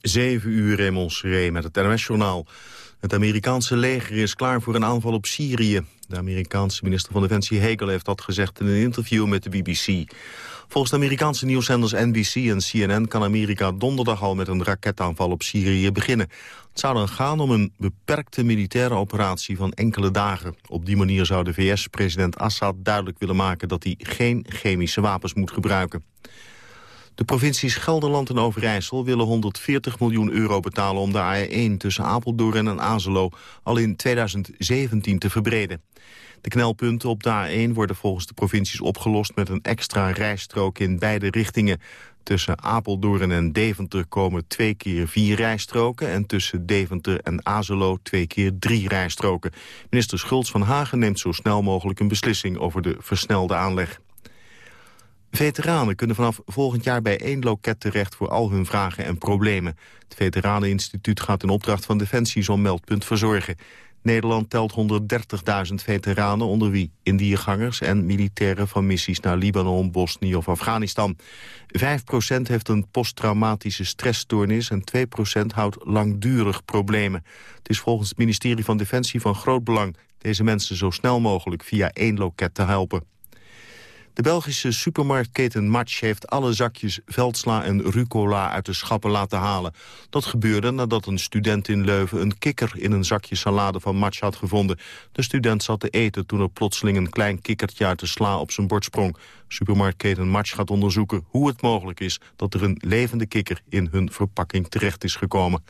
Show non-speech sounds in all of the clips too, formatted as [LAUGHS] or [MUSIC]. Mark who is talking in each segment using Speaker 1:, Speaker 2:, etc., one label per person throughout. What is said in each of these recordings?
Speaker 1: 7 uur Raymond Seré met het NOS-journaal. Het Amerikaanse leger is klaar voor een aanval op Syrië. De Amerikaanse minister van Defensie Hegel heeft dat gezegd in een interview met de BBC. Volgens Amerikaanse nieuwszenders NBC en CNN kan Amerika donderdag al met een raketaanval op Syrië beginnen. Het zou dan gaan om een beperkte militaire operatie van enkele dagen. Op die manier zou de VS-president Assad duidelijk willen maken dat hij geen chemische wapens moet gebruiken. De provincies Gelderland en Overijssel willen 140 miljoen euro betalen om de A1 tussen Apeldoorn en Azelo al in 2017 te verbreden. De knelpunten op de A1 worden volgens de provincies opgelost met een extra rijstrook in beide richtingen. Tussen Apeldoorn en Deventer komen twee keer vier rijstroken... en tussen Deventer en Azelo twee keer drie rijstroken. Minister Schultz van Hagen neemt zo snel mogelijk een beslissing over de versnelde aanleg. Veteranen kunnen vanaf volgend jaar bij één loket terecht voor al hun vragen en problemen. Het Veteraneninstituut gaat in opdracht van Defensie zo'n meldpunt verzorgen. Nederland telt 130.000 veteranen, onder wie Indiëgangers en militairen van missies naar Libanon, Bosnië of Afghanistan. 5% heeft een posttraumatische stressstoornis en 2% houdt langdurig problemen. Het is volgens het ministerie van Defensie van groot belang deze mensen zo snel mogelijk via één loket te helpen. De Belgische supermarktketen Match heeft alle zakjes veldsla en rucola uit de schappen laten halen. Dat gebeurde nadat een student in Leuven een kikker in een zakje salade van Match had gevonden. De student zat te eten toen er plotseling een klein kikkertje uit de sla op zijn bord sprong. Supermarktketen Match gaat onderzoeken hoe het mogelijk is dat er een levende kikker in hun verpakking terecht is gekomen.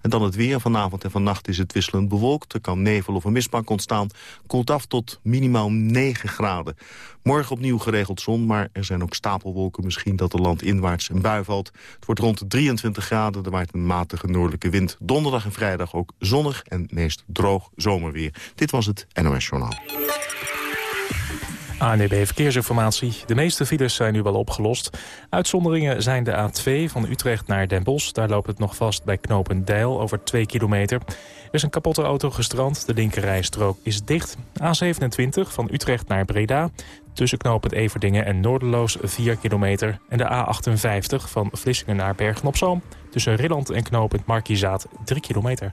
Speaker 1: En dan het weer. Vanavond en vannacht is het wisselend bewolkt. Er kan nevel of een mistbank ontstaan. Koelt af tot minimaal 9 graden. Morgen opnieuw geregeld zon, maar er zijn ook stapelwolken. Misschien dat er landinwaarts een bui valt. Het wordt rond de 23 graden, er waait een matige noordelijke wind. Donderdag en vrijdag ook zonnig en meest droog zomerweer. Dit was het NOS Journaal.
Speaker 2: ANEB Verkeersinformatie. De meeste files zijn nu wel opgelost. Uitzonderingen zijn de A2 van Utrecht naar Den Bosch. Daar loopt het nog vast bij Knopendijl over 2 kilometer. Er is een kapotte auto gestrand. De linkerrijstrook is dicht. A27 van Utrecht naar Breda. Tussen knooppunt Everdingen en Noorderloos 4 kilometer. En de A58 van Vlissingen naar Bergen-op-Zoom. Tussen Rilland en knooppunt Markizaat 3 kilometer.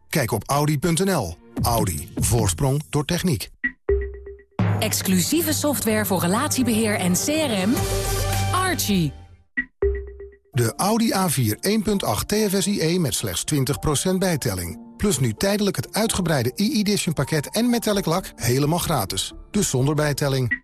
Speaker 3: Kijk op Audi.nl. Audi. Voorsprong door techniek.
Speaker 4: Exclusieve software voor relatiebeheer en CRM. Archie.
Speaker 3: De Audi A4 1.8 TFSIe met slechts 20% bijtelling. Plus nu tijdelijk het uitgebreide e-edition pakket en metallic lak helemaal gratis. Dus zonder bijtelling.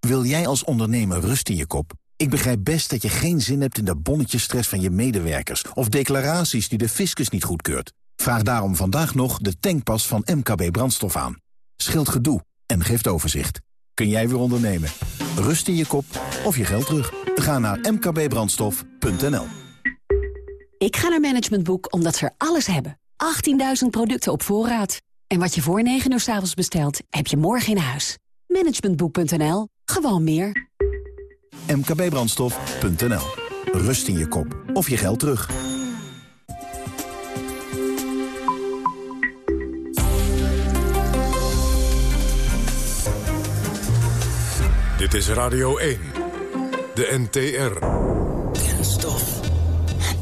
Speaker 5: Wil jij als ondernemer rust in je kop? Ik begrijp best dat je geen zin hebt in de bonnetjesstress van je medewerkers... of declaraties die de fiscus niet goedkeurt. Vraag daarom vandaag nog de tankpas van MKB Brandstof aan. Scheelt gedoe en geeft overzicht. Kun jij weer ondernemen? Rust in je kop of je geld terug? Ga naar mkbbrandstof.nl
Speaker 4: Ik ga naar Management Boek omdat ze er alles hebben. 18.000 producten op voorraad. En wat je voor 9 uur s avonds bestelt, heb je morgen in huis. Managementboek.nl. Gewoon meer.
Speaker 5: mkbbrandstof.nl Rust in je kop of je geld terug.
Speaker 6: Dit is Radio 1. De NTR.
Speaker 7: Kenstof.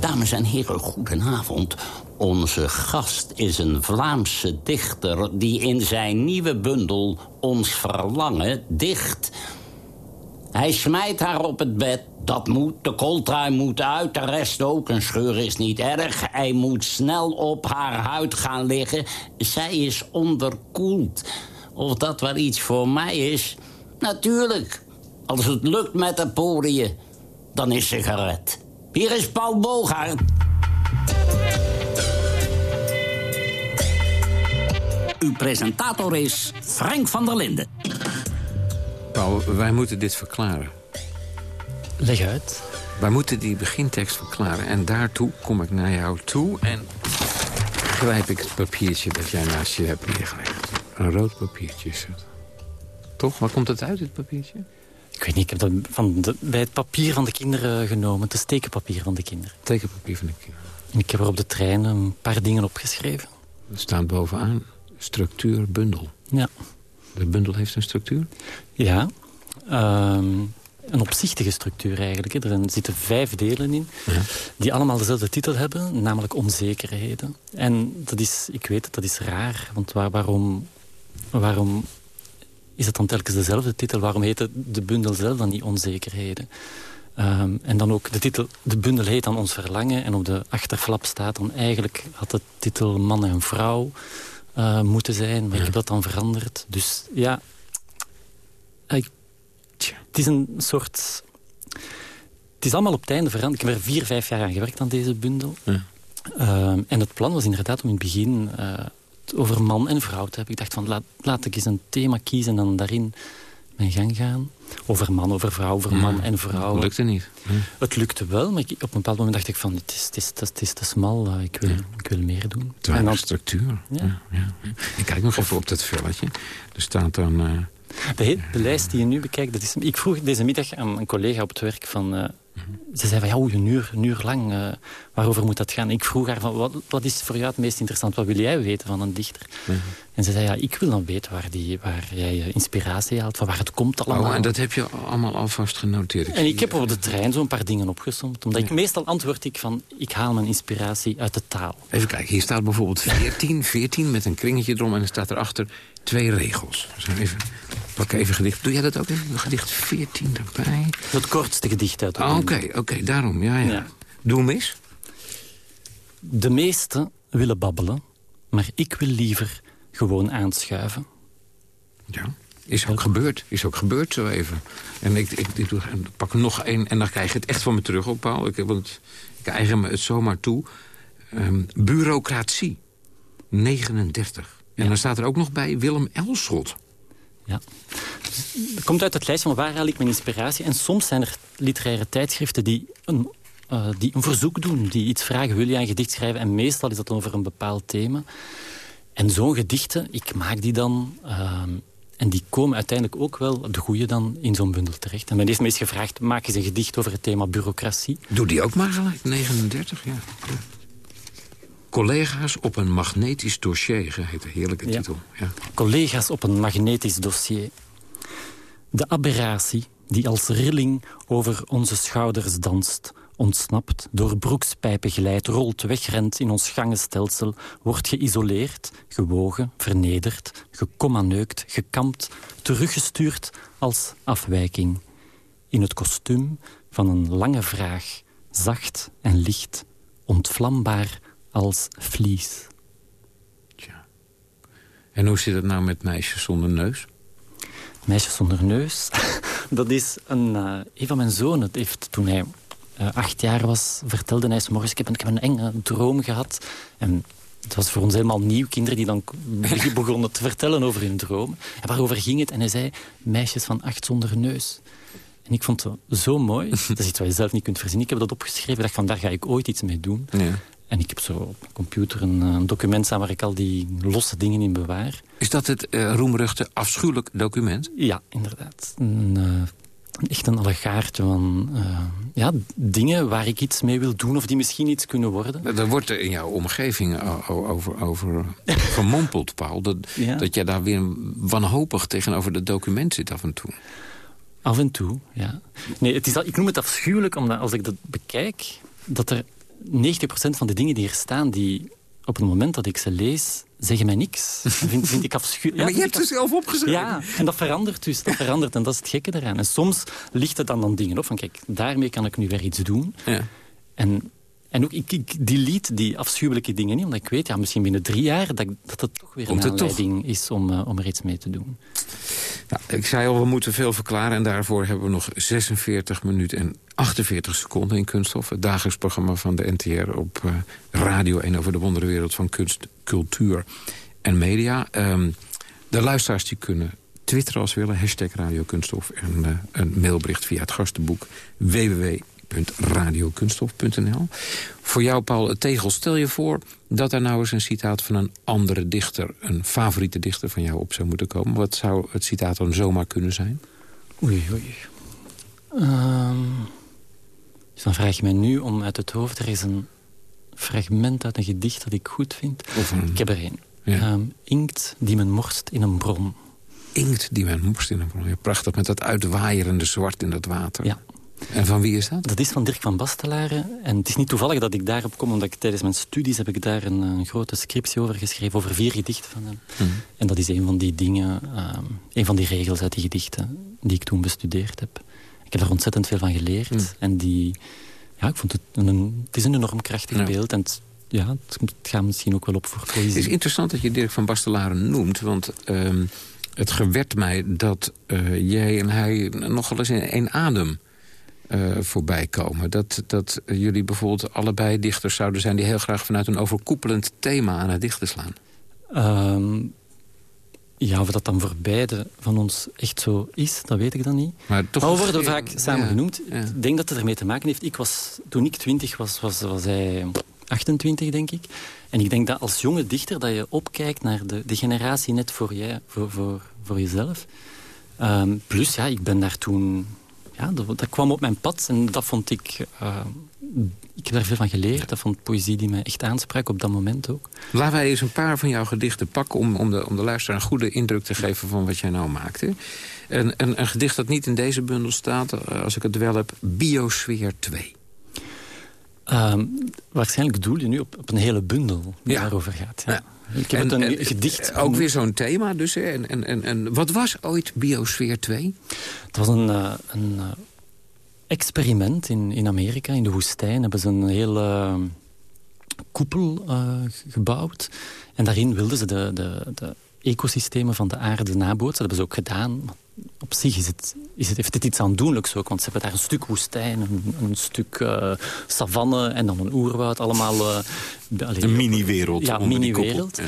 Speaker 7: Dames en heren, goedenavond. Onze gast is een Vlaamse dichter die in zijn nieuwe bundel Ons Verlangen dicht. Hij smijt haar op het bed, dat moet, de kooltrui moet uit, de rest ook, een scheur is niet erg. Hij moet snel op haar huid gaan liggen, zij is onderkoeld. Of dat wel iets voor mij is? Natuurlijk, als het lukt met de poriën, dan is ze gered. Hier is Paul Bogaert. Uw presentator is Frank van der Linden.
Speaker 8: Paul, wij moeten dit verklaren.
Speaker 9: Leg uit.
Speaker 8: Wij moeten die begintekst verklaren. En daartoe kom ik naar jou toe en grijp ik het papiertje dat jij naast je hebt neergelegd. Een rood papiertje is het. Toch? Waar komt het uit, dit papiertje?
Speaker 9: Ik weet niet, ik heb dat van de, bij het papier van de kinderen genomen. Het tekenpapier van de kinderen.
Speaker 8: Tekenpapier van de kinderen.
Speaker 9: Ik heb er op de trein een paar dingen opgeschreven.
Speaker 8: Er staat bovenaan structuur bundel.
Speaker 9: Ja.
Speaker 8: De bundel heeft een structuur?
Speaker 9: Ja. Um, een opzichtige structuur eigenlijk. Er zitten vijf delen in, ja. die allemaal dezelfde titel hebben, namelijk onzekerheden. En dat is, ik weet het, dat is raar. Want waar, waarom, waarom is het dan telkens dezelfde titel? Waarom heet de bundel zelf dan niet onzekerheden? Um, en dan ook de titel, de bundel heet dan Ons Verlangen. En op de achterflap staat dan eigenlijk, had de titel Man en Vrouw uh, moeten zijn. Maar ja. ik heb dat dan veranderd. Dus ja, ik, het is een soort... Het is allemaal op het einde veranderd. Ik heb er vier, vijf jaar aan gewerkt aan deze bundel. Ja. Um, en het plan was inderdaad om in het begin uh, over man en vrouw te hebben. Ik dacht van, laat, laat ik eens een thema kiezen en dan daarin mijn gang gaan. Over man, over vrouw, over man ja, en vrouw.
Speaker 8: Het lukte niet.
Speaker 9: Ja. Het lukte wel, maar ik, op een bepaald moment dacht ik van... het is, het is, het is te smal, uh, ik, wil, ik wil meer doen.
Speaker 8: Te weinig dan, structuur. Ja. Ik kijk nog even op dat velletje. Er staat dan... Uh,
Speaker 9: de, de, lijst die je nu bekijkt, dat is, ik vroeg deze middag aan een collega op het werk van... Uh, ze zei van, ja, een uur, uur lang, uh, waarover moet dat gaan? Ik vroeg haar, van, wat, wat is voor jou het meest interessant? Wat wil jij weten van een dichter? -huh. En ze zei, ja, ik wil dan weten waar, die, waar jij je inspiratie haalt, van waar het komt allemaal.
Speaker 8: Oh, en dat heb je allemaal alvast genoteerd?
Speaker 9: Ik en ik heb op de trein zo'n paar dingen opgesomd. Omdat ik meestal antwoord ik van, ik haal mijn inspiratie uit de taal.
Speaker 8: Even kijken, hier staat bijvoorbeeld 14, 14 [LAUGHS] met een kringetje erom... en er staat erachter twee regels. Even, pak even gedicht. Doe jij dat ook? Een gedicht 14 erbij?
Speaker 9: Het kortste gedicht uit.
Speaker 8: Oké, oh, oké, okay, okay, daarom. Ja, ja. ja. Doe hem eens.
Speaker 9: De meesten willen babbelen, maar ik wil liever gewoon aanschuiven.
Speaker 8: Ja, is ook gebeurd. Is ook gebeurd zo even. En ik, ik, ik, ik pak nog één en dan krijg je het echt van me terug op, Paul. Ik, want ik eigen me het zomaar toe. Um, bureaucratie. 39. En ja. dan staat er ook nog bij Willem Elschot.
Speaker 9: Ja. Het komt uit het lijst van waar haal ik mijn inspiratie. En soms zijn er literaire tijdschriften die een, uh, die een verzoek doen. Die iets vragen, wil je een gedicht schrijven? En meestal is dat over een bepaald thema. En zo'n gedichten, ik maak die dan... Uh, en die komen uiteindelijk ook wel, de goede dan, in zo'n bundel terecht. En men heeft me eens gevraagd, maak eens een gedicht over het thema bureaucratie.
Speaker 8: Doe die ook maar gelijk, 39, ja. Collega's op een magnetisch dossier, heet de heerlijke ja. titel. Ja.
Speaker 9: Collega's op een magnetisch dossier. De aberratie die als rilling over onze schouders danst... ontsnapt, door broekspijpen glijdt, rolt, wegrent in ons gangenstelsel... wordt geïsoleerd, gewogen, vernederd, gekommaneukt, gekampt... teruggestuurd als afwijking. In het kostuum van een lange vraag, zacht en licht, ontvlambaar als vlies.
Speaker 8: Tja. En hoe zit het nou met meisjes zonder neus?
Speaker 9: Meisjes zonder neus? [LAUGHS] dat is een, uh, een van mijn zonen. heeft, toen hij uh, acht jaar was, vertelde hij morgens... Ik heb, een, ik heb een enge droom gehad. En het was voor ons helemaal nieuw. Kinderen die dan [LAUGHS] begonnen te vertellen over hun dromen. En waarover ging het? En hij zei, meisjes van acht zonder neus. En ik vond het zo mooi. [LAUGHS] dat is iets wat je zelf niet kunt verzinnen. Ik heb dat opgeschreven. Ik dacht van, daar ga ik ooit iets mee doen. Ja. En ik heb zo op mijn computer een, een, document staan waar ik al die losse dingen in bewaar.
Speaker 8: Is dat het uh, roemruchte afschuwelijk document?
Speaker 9: Ja, inderdaad. Een, uh, echt een allegaartje van uh, ja, dingen waar ik iets mee wil doen... of die misschien iets kunnen worden.
Speaker 8: Er wordt er in jouw omgeving over, over [LAUGHS] vermompeld, Paul... Dat, dat jij daar weer wanhopig tegenover het document zit af en toe.
Speaker 9: Af en toe, ja. Nee, het is, ik noem het afschuwelijk, omdat als ik dat bekijk... dat er 90% van de dingen die er staan... die op het moment dat ik ze lees, zeggen mij niks. Vind, vind ik afschuwelijk.
Speaker 8: Ja, maar je hebt ze zelf opgeschreven.
Speaker 9: Ja, en dat verandert dus. Dat verandert en dat is het gekke eraan. En soms ligt het dan aan dingen op van kijk, daarmee kan ik nu weer iets doen. Ja. En, en ook, ik, ik delete die afschuwelijke dingen niet, omdat ik weet, ja, misschien binnen drie jaar, dat, dat het toch weer een aanleiding is om, uh, om er iets mee te doen.
Speaker 8: Nou, ik zei al, we moeten veel verklaren en daarvoor hebben we nog 46 minuten en 48 seconden in Kunststof. Het dagelijks programma van de NTR op uh, Radio 1 over de wonderenwereld van kunst, cultuur en media. Um, de luisteraars die kunnen twitteren als willen, hashtag Radio Kunststof... en uh, een mailbericht via het gastenboek www.radiokunststof.nl. Voor jou, Paul, tegel, stel je voor dat er nou eens een citaat van een andere dichter... een favoriete dichter van jou op zou moeten komen. Wat zou het citaat dan zomaar kunnen zijn?
Speaker 9: Oei, oei. Um, dus dan vraag je mij nu om uit het hoofd... er is een fragment uit een gedicht dat ik goed vind. Ik heb er één. Ehm, inkt die men morst in een bron.
Speaker 8: Inkt die men morst in een bron. Ja, prachtig, met dat uitwaaierende zwart in dat water.
Speaker 9: Ja.
Speaker 8: En van wie is dat?
Speaker 9: Dat is van Dirk van Bastelaren. En het is niet toevallig dat ik daarop kom, omdat ik tijdens mijn studies heb ik daar een, een grote scriptie over geschreven, over vier gedichten van hem. Mhm. En dat is een van die dingen, um, een van die regels uit die gedichten die ik toen bestudeerd heb. Ik heb er ontzettend veel van geleerd. Mhm. En die, ja, ik vond het een, het is een enorm krachtig beeld. En het, ja, het gaat misschien ook wel op voor poëzie.
Speaker 8: Het is interessant dat je Dirk van Bastelaren noemt, want... Uh, het gewerd mij dat uh, jij en hij nogal eens in één adem uh, voorbij komen. Dat, dat jullie bijvoorbeeld allebei dichters zouden zijn... die heel graag vanuit een overkoepelend thema aan het dichten slaan.
Speaker 9: Um, ja, of dat dan voor beide van ons echt zo is, dat weet ik dan niet.
Speaker 8: Maar, toch
Speaker 9: we worden vaak samen genoemd. Ik denk dat het ermee te maken heeft. Ik was, toen ik twintig was, was, was hij 28, denk ik. En ik denk dat als jonge dichter dat je opkijkt naar de, de generatie net voor, jij, voor, voor, voor jezelf. Um, plus, ja, ik ben daar toen ja, dat, dat, kwam op mijn pad en dat vond ik... Uh, ik heb daar veel van geleerd. Dat vond poëzie die mij echt aansprak op dat moment ook.
Speaker 8: Laten wij eens een paar van jouw gedichten pakken... om, om, de, om de luisteraar een goede indruk te geven van wat jij nou maakt. Hè? Een, een, een gedicht dat niet in deze bundel staat, eh, als ik het wel heb... Biosfeer 2.
Speaker 9: Um, waarschijnlijk doel je nu op, op een hele bundel die daarover gaat. Ja. Ik heb het een gedicht.
Speaker 8: Ook weer zo'n thema dus. En, en, en, en wat was ooit Biosfeer 2?
Speaker 9: Het was een, uh, een uh, experiment in, in Amerika. In de woestijn hebben ze een hele uh, koepel gebouwd. En daarin wilden ze de, de, de ecosystemen van de aarde nabootsen. Dat hebben ze ook gedaan op zich is het, is het, heeft het iets aandoenlijks ook. Want ze hebben daar een stuk woestijn, een, een stuk uh, savanne en dan een oerwoud. Allemaal... Uh,
Speaker 8: een mini-wereld.
Speaker 9: Ja, mini-wereld.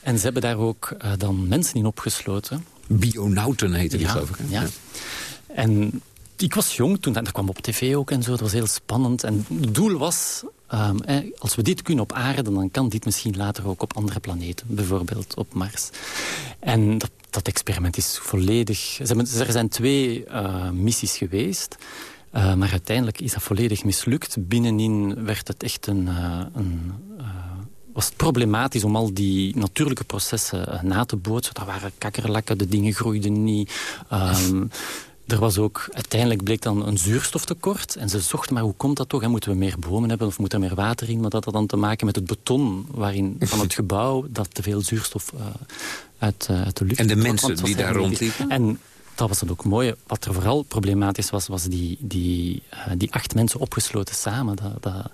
Speaker 9: En ze hebben daar ook uh, dan mensen in opgesloten.
Speaker 8: Bionauten heette die,
Speaker 9: ja,
Speaker 8: geloof ik.
Speaker 9: Ja. En ik was jong toen, dat kwam op tv ook en zo. Dat was heel spannend. En het doel was, um, eh, als we dit kunnen op aarde... dan kan dit misschien later ook op andere planeten. Bijvoorbeeld op Mars. En dat dat experiment is volledig... Er zijn twee uh, missies geweest. Uh, maar uiteindelijk is dat volledig mislukt. Binnenin werd het echt een... Een was het problematisch om al die natuurlijke processen na te bootsen. Er waren kakkerlakken, de dingen groeiden niet. Um, er was ook, uiteindelijk bleek dan een zuurstoftekort. En ze zochten, maar hoe komt dat toch? Hè? Moeten we meer bomen hebben of moet er meer water in? Maar dat had dan te maken met het beton waarin, van het [LAUGHS] gebouw... dat te veel zuurstof uh, uit, uh, uit, de lucht...
Speaker 8: En de mensen die daar rondliepen?
Speaker 9: En dat was dan ook mooi. Wat er vooral problematisch was, was die, die, uh, die acht mensen opgesloten samen. Dat, dat,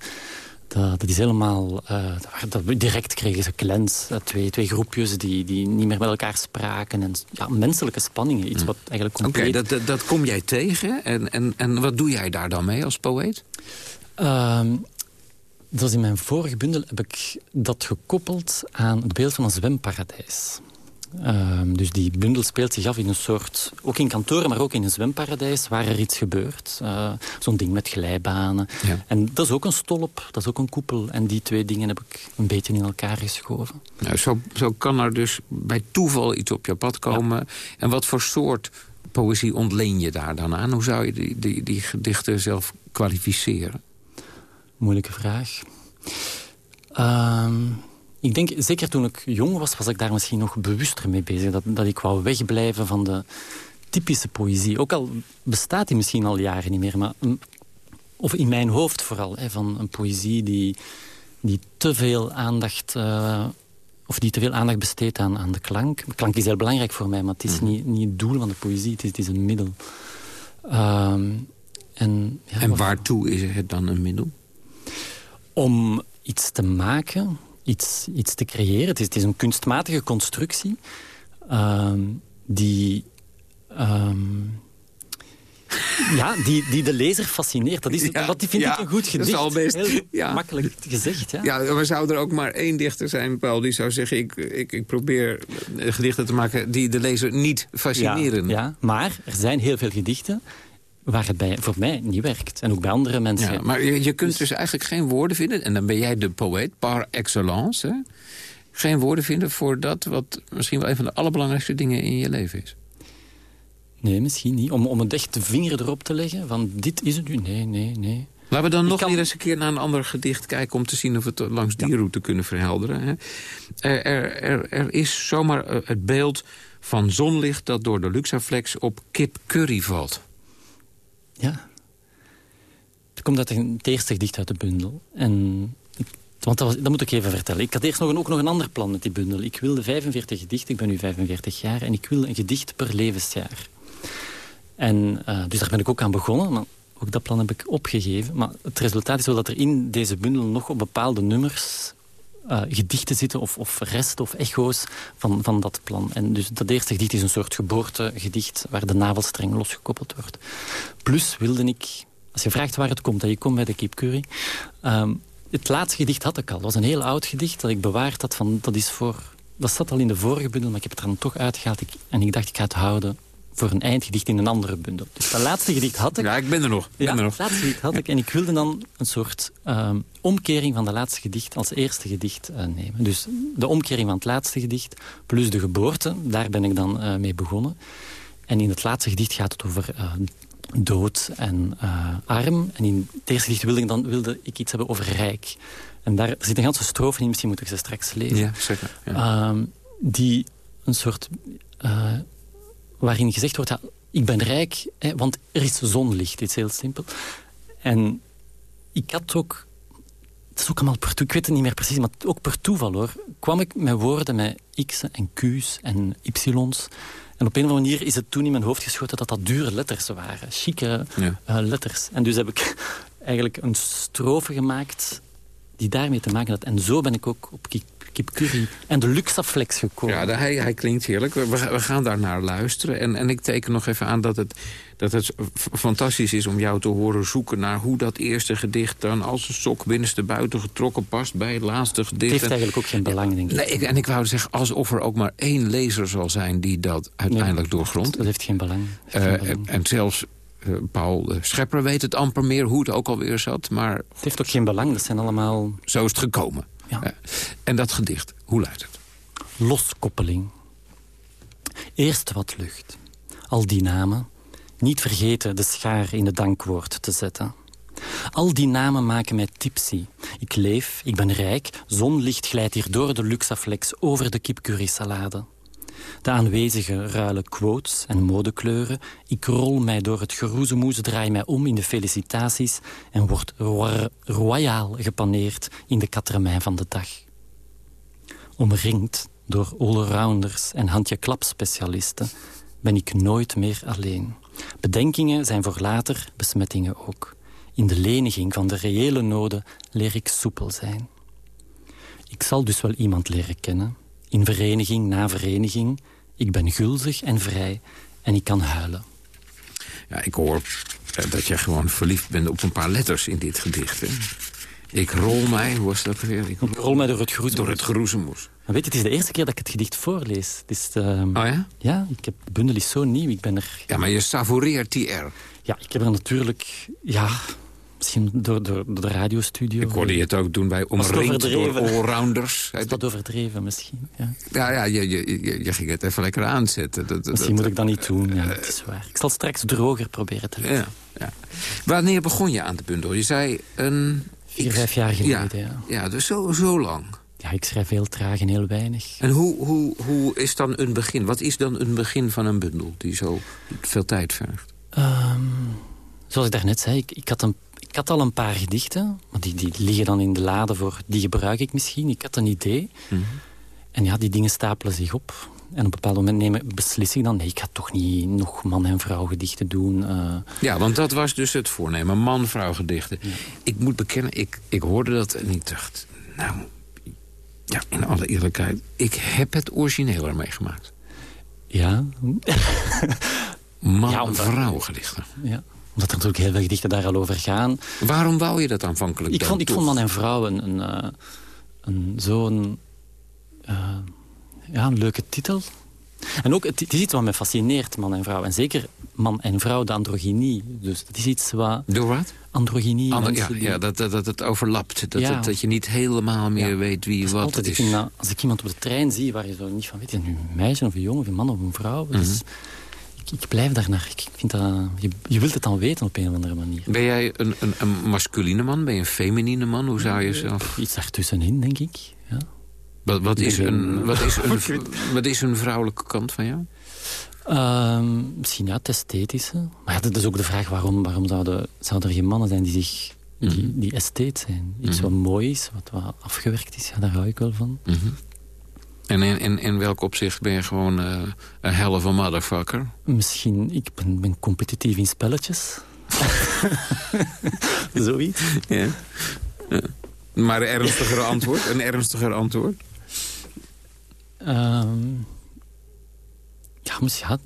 Speaker 9: dat, dat is helemaal... Uh, dat, direct kregen ze clans, uh, twee, twee groepjes die, die niet meer met elkaar spraken. En ja, menselijke spanningen, iets wat eigenlijk compleet...
Speaker 8: Oké, dat, dat kom jij tegen. En, en, en wat doe jij daar dan mee als poëet?
Speaker 9: Um, dus in mijn vorige bundel heb ik dat gekoppeld aan het beeld van een zwemparadijs. Um, dus die bundel speelt zich af in een soort... ook in kantoren, maar ook in een zwemparadijs... waar er iets gebeurt. Uh, Zo'n ding met glijbanen. Ja. En dat is ook een stolp, dat is ook een koepel. En die twee dingen heb ik een beetje in elkaar geschoven.
Speaker 8: Nou, zo, zo kan er dus bij toeval iets op je pad komen. Ja. En wat voor soort poëzie ontleen je daar dan aan? Hoe zou je die, die, die gedichten zelf kwalificeren?
Speaker 9: Moeilijke vraag. Ehm, ik denk, zeker toen ik jong was, was ik daar misschien nog bewuster mee bezig. Dat, dat ik wou wegblijven van de typische poëzie. Ook al bestaat die misschien al jaren niet meer. Maar, of in mijn hoofd vooral. Hè, van een poëzie die, die te veel aandacht... Uh, of die te veel aandacht besteedt aan, aan de klank. De klank is heel belangrijk voor mij, maar het is mhm. niet, niet het doel van de poëzie. Het is, het is een middel.
Speaker 8: Ehm, en, ja, en waartoe is het dan een middel?
Speaker 9: Om iets te maken, iets, iets te creëren. Het is, het is een kunstmatige constructie ehm, die... Ehm, ja, die, die de lezer fascineert. Dat, is, ja, dat vind ik een goed gedicht.
Speaker 8: Dat is al best
Speaker 9: Heel ja. makkelijk gezegd. Ja.
Speaker 8: ja, maar zou er ook maar één dichter zijn, Paul... die zou zeggen, ik, ik, ik probeer gedichten te maken... die de lezer niet fascineren.
Speaker 9: Ja, maar er zijn heel veel gedichten waar het bij, voor mij niet werkt. En ook bij andere mensen. Ja,
Speaker 8: maar je, je kunt dus, dus eigenlijk geen woorden vinden... en dan ben jij de poëet par excellence... Hè? geen woorden vinden voor dat wat misschien wel een van de allerbelangrijkste dingen in je leven is.
Speaker 9: Nee, misschien niet. Om, om een echt de vinger erop te leggen van dit is het nu. Nee, nee, nee.
Speaker 8: Laten we dan nog weer eens een keer naar een ander gedicht kijken... om te zien of we het langs die route kunnen verhelderen. Hè? Er, er, er, is zomaar eh, het beeld van zonlicht dat door de Luxaflex op kip curry valt.
Speaker 9: Ja. Het komt uit het eerste gedicht uit de bundel. En want dat, was, dat, moet ik even vertellen. Ik had eerst nog een, ook nog een ander plan met die bundel. Ik wilde 45 gedichten, ik ben nu 45 jaar... en ik wilde een gedicht per levensjaar. En, uh, dus daar ben ik ook aan begonnen, maar ook dat plan heb ik opgegeven. Maar het resultaat is wel dat er in deze bundel nog op bepaalde nummers... Uh, gedichten zitten of, of resten of echo's van, van dat plan. En dus dat eerste gedicht is een soort geboortegedicht... waar de navelstreng losgekoppeld wordt. Plus wilde ik, als je vraagt waar het komt... dat je komt bij de Keep Curry... Um, het laatste gedicht had ik al. Dat was een heel oud gedicht dat ik bewaard had. Van, dat, is voor, dat zat al in de vorige bundel, maar ik heb het er dan toch uitgehaald. Ik, en ik dacht, ik ga het houden voor een eindgedicht in een andere bundel. Dus dat laatste gedicht had ik.
Speaker 8: Ja, ik ben er nog. Ben
Speaker 9: ja,
Speaker 8: er nog.
Speaker 9: Het laatste gedicht had ik. En ik wilde dan een soort um, omkering van dat laatste gedicht als eerste gedicht uh, nemen. Dus de omkering van het laatste gedicht plus de geboorte. Daar ben ik dan uh, mee begonnen. En in het laatste gedicht gaat het over uh, dood en arm. En in het eerste gedicht wilde ik, dan, wilde ik iets hebben over rijk. En daar zit een ganse strofe in, misschien moet ik ze straks lezen.
Speaker 8: Ja, zeker. Ja.
Speaker 9: Uh, die een soort... Uh, waarin gezegd wordt, ik ben rijk, hè, want er is zonlicht. Dit is heel simpel. En ik had ook... Het is ook allemaal per ik weet het niet meer precies, maar ook per toeval hoor, kwam ik met woorden met x'en en q's en y''s en op een of andere manier is het toen in mijn hoofd geschoten dat dat dure letters waren. Chique uh, letters. En dus heb ik [LAUGHS] eigenlijk een strofe gemaakt die daarmee te maken had. En zo ben ik ook op en de Luxaflex gekomen.
Speaker 8: Ja, hij, hij klinkt heerlijk. We, we gaan daar naar luisteren. En, en ik teken nog even aan dat het, dat het fantastisch is om jou te horen zoeken... naar hoe dat eerste gedicht dan als een sok binnenste buiten getrokken past... bij het laatste gedicht. Het
Speaker 9: heeft eigenlijk ook geen belang, denk ik.
Speaker 8: Nee, en ik wou zeggen, alsof er ook maar één lezer zal zijn... die dat uiteindelijk doorgrondt.
Speaker 9: Dat heeft geen belang.
Speaker 8: Heeft geen belang. En zelfs uh, Paul Schepper weet het amper meer hoe het ook alweer zat. Maar... Het
Speaker 9: heeft ook geen belang, dat zijn allemaal...
Speaker 8: Zo is het gekomen. Ja. En dat gedicht, hoe luidt het?
Speaker 9: Loskoppeling. Eerst wat lucht. Al die namen. Niet vergeten de schaar in het dankwoord te zetten. Al die namen maken mij tipsy. Ik leef, ik ben rijk, zonlicht glijdt hier door de Luxaflex over de kipcurry salade. De aanwezige ruilen quotes en modekleuren. Ik rol mij door het geroezemoes, draai mij om in de felicitaties... en word royaal gepaneerd in de katremijn van de dag. Omringd door allrounders en handje-klap-specialisten... ben ik nooit meer alleen. Bedenkingen zijn voor later, besmettingen ook. In de leniging van de reële noden leer ik soepel zijn. Ik zal dus wel iemand leren kennen in vereniging na vereniging. Ik ben gulzig en vrij en ik kan huilen.
Speaker 8: Ja, ik hoor dat je gewoon verliefd bent op een paar letters in dit gedicht. Hè? Ik rol mij, hoe was dat weer?
Speaker 9: Ik rol mij door het geroezemoes.
Speaker 8: Door het geroezemoes.
Speaker 9: Maar weet je, het is de eerste keer dat ik het gedicht voorlees. Het is, uh, oh
Speaker 8: ja?
Speaker 9: Ja, ik heb, de bundel is zo nieuw. Ik ben er...
Speaker 8: Ja, maar je savoureert die R.
Speaker 9: Ja, ik heb er natuurlijk... Ja, Misschien door, door, door de radiostudio.
Speaker 8: Ik hoorde je het ook doen bij Omringd door allrounders.
Speaker 9: Is dat overdreven misschien? Ja.
Speaker 8: Ja, ja je, je, je, ging het even lekker aanzetten. Dat, dat-
Speaker 9: Misschien
Speaker 8: dat-
Speaker 9: moet ik dat niet doen. Ja, het is waar. Ik zal straks droger proberen te lezen.
Speaker 8: Ja, ja. Wanneer begon je aan de bundel? Je zei een...
Speaker 9: Vier, vijf jaar geleden, ja.
Speaker 8: Ja, dus zo, zo lang.
Speaker 9: Ja, ik schrijf heel traag en heel weinig.
Speaker 8: En hoe, hoe, hoe is dan een begin? Wat is dan een begin van een bundel die zo veel tijd vergt?
Speaker 9: Ehm, zoals ik daarnet zei, ik, ik, had een, ik had al een paar gedichten. Maar die, die liggen dan in de lade voor... Die gebruik ik misschien. Ik had een idee.
Speaker 8: Mhm.
Speaker 9: En ja, die dingen stapelen zich op. En op een bepaald moment neem ik, beslis ik dan... Nee, ik ga toch niet nog man- en vrouw gedichten doen. eh.
Speaker 8: Ja, want dat was dus het voornemen. Man-vrouw gedichten. Ik moet bekennen, ik, ik hoorde dat en ik dacht... Nou, ja, in alle eerlijkheid, ik heb het origineel ermee gemaakt.
Speaker 9: ja.
Speaker 8: Man-vrouw gedichten.
Speaker 9: ja. Omdat er natuurlijk heel veel gedichten daar al over gaan.
Speaker 8: Waarom wou je dat aanvankelijk
Speaker 9: Ik
Speaker 8: dan
Speaker 9: vond, ik vond man en vrouw een, een, eh, een zo'n eh, ja, een leuke titel. En ook, het, het is iets wat me fascineert, man en vrouw. En zeker man en vrouw, de androgynie. Dus dat is iets wat...
Speaker 8: Door wat?
Speaker 9: Androgynie.
Speaker 8: Ander- ja, dat, dat, dat het overlapt. Dat,
Speaker 9: Ja.
Speaker 8: dat, dat je niet helemaal meer weet wie wat
Speaker 9: Altijd,
Speaker 8: is.
Speaker 9: als ik iemand op de trein zie waar je zo niet van weet, is het nu een meisje of een jongen of een man of een vrouw? Dus. Ik, ik blijf daarnaar. Ik vind dat, je, je wilt het dan weten op een of andere manier.
Speaker 8: Ben jij een, een, een masculine man? Ben je een feminine man? Hoe zou je jezelf...
Speaker 9: Iets daartussenin, denk ik. Ja.
Speaker 8: Wat, wat, is, een, wat, is [LAUGHS] een, wat is een vrouwelijke kant van jou?
Speaker 9: Ehm, misschien ja, het esthetische. Maar dat is ook de vraag waarom, waarom zouden, zouden er geen mannen zijn die, zich, die, die estheet zijn. Iets
Speaker 8: Mhm.
Speaker 9: wat mooi is, wat, wat afgewerkt is. Ja, daar hou ik wel van.
Speaker 8: Mhm. En in, in, in welk opzicht ben je gewoon eh, een hell of a motherfucker?
Speaker 9: Misschien, ik ben, ben competitief in spelletjes. [LAUGHS] Zoiets.
Speaker 8: Ja. Ja. Maar een ernstiger antwoord? Een ernstiger antwoord?
Speaker 9: Ehm, ja, misschien, ja,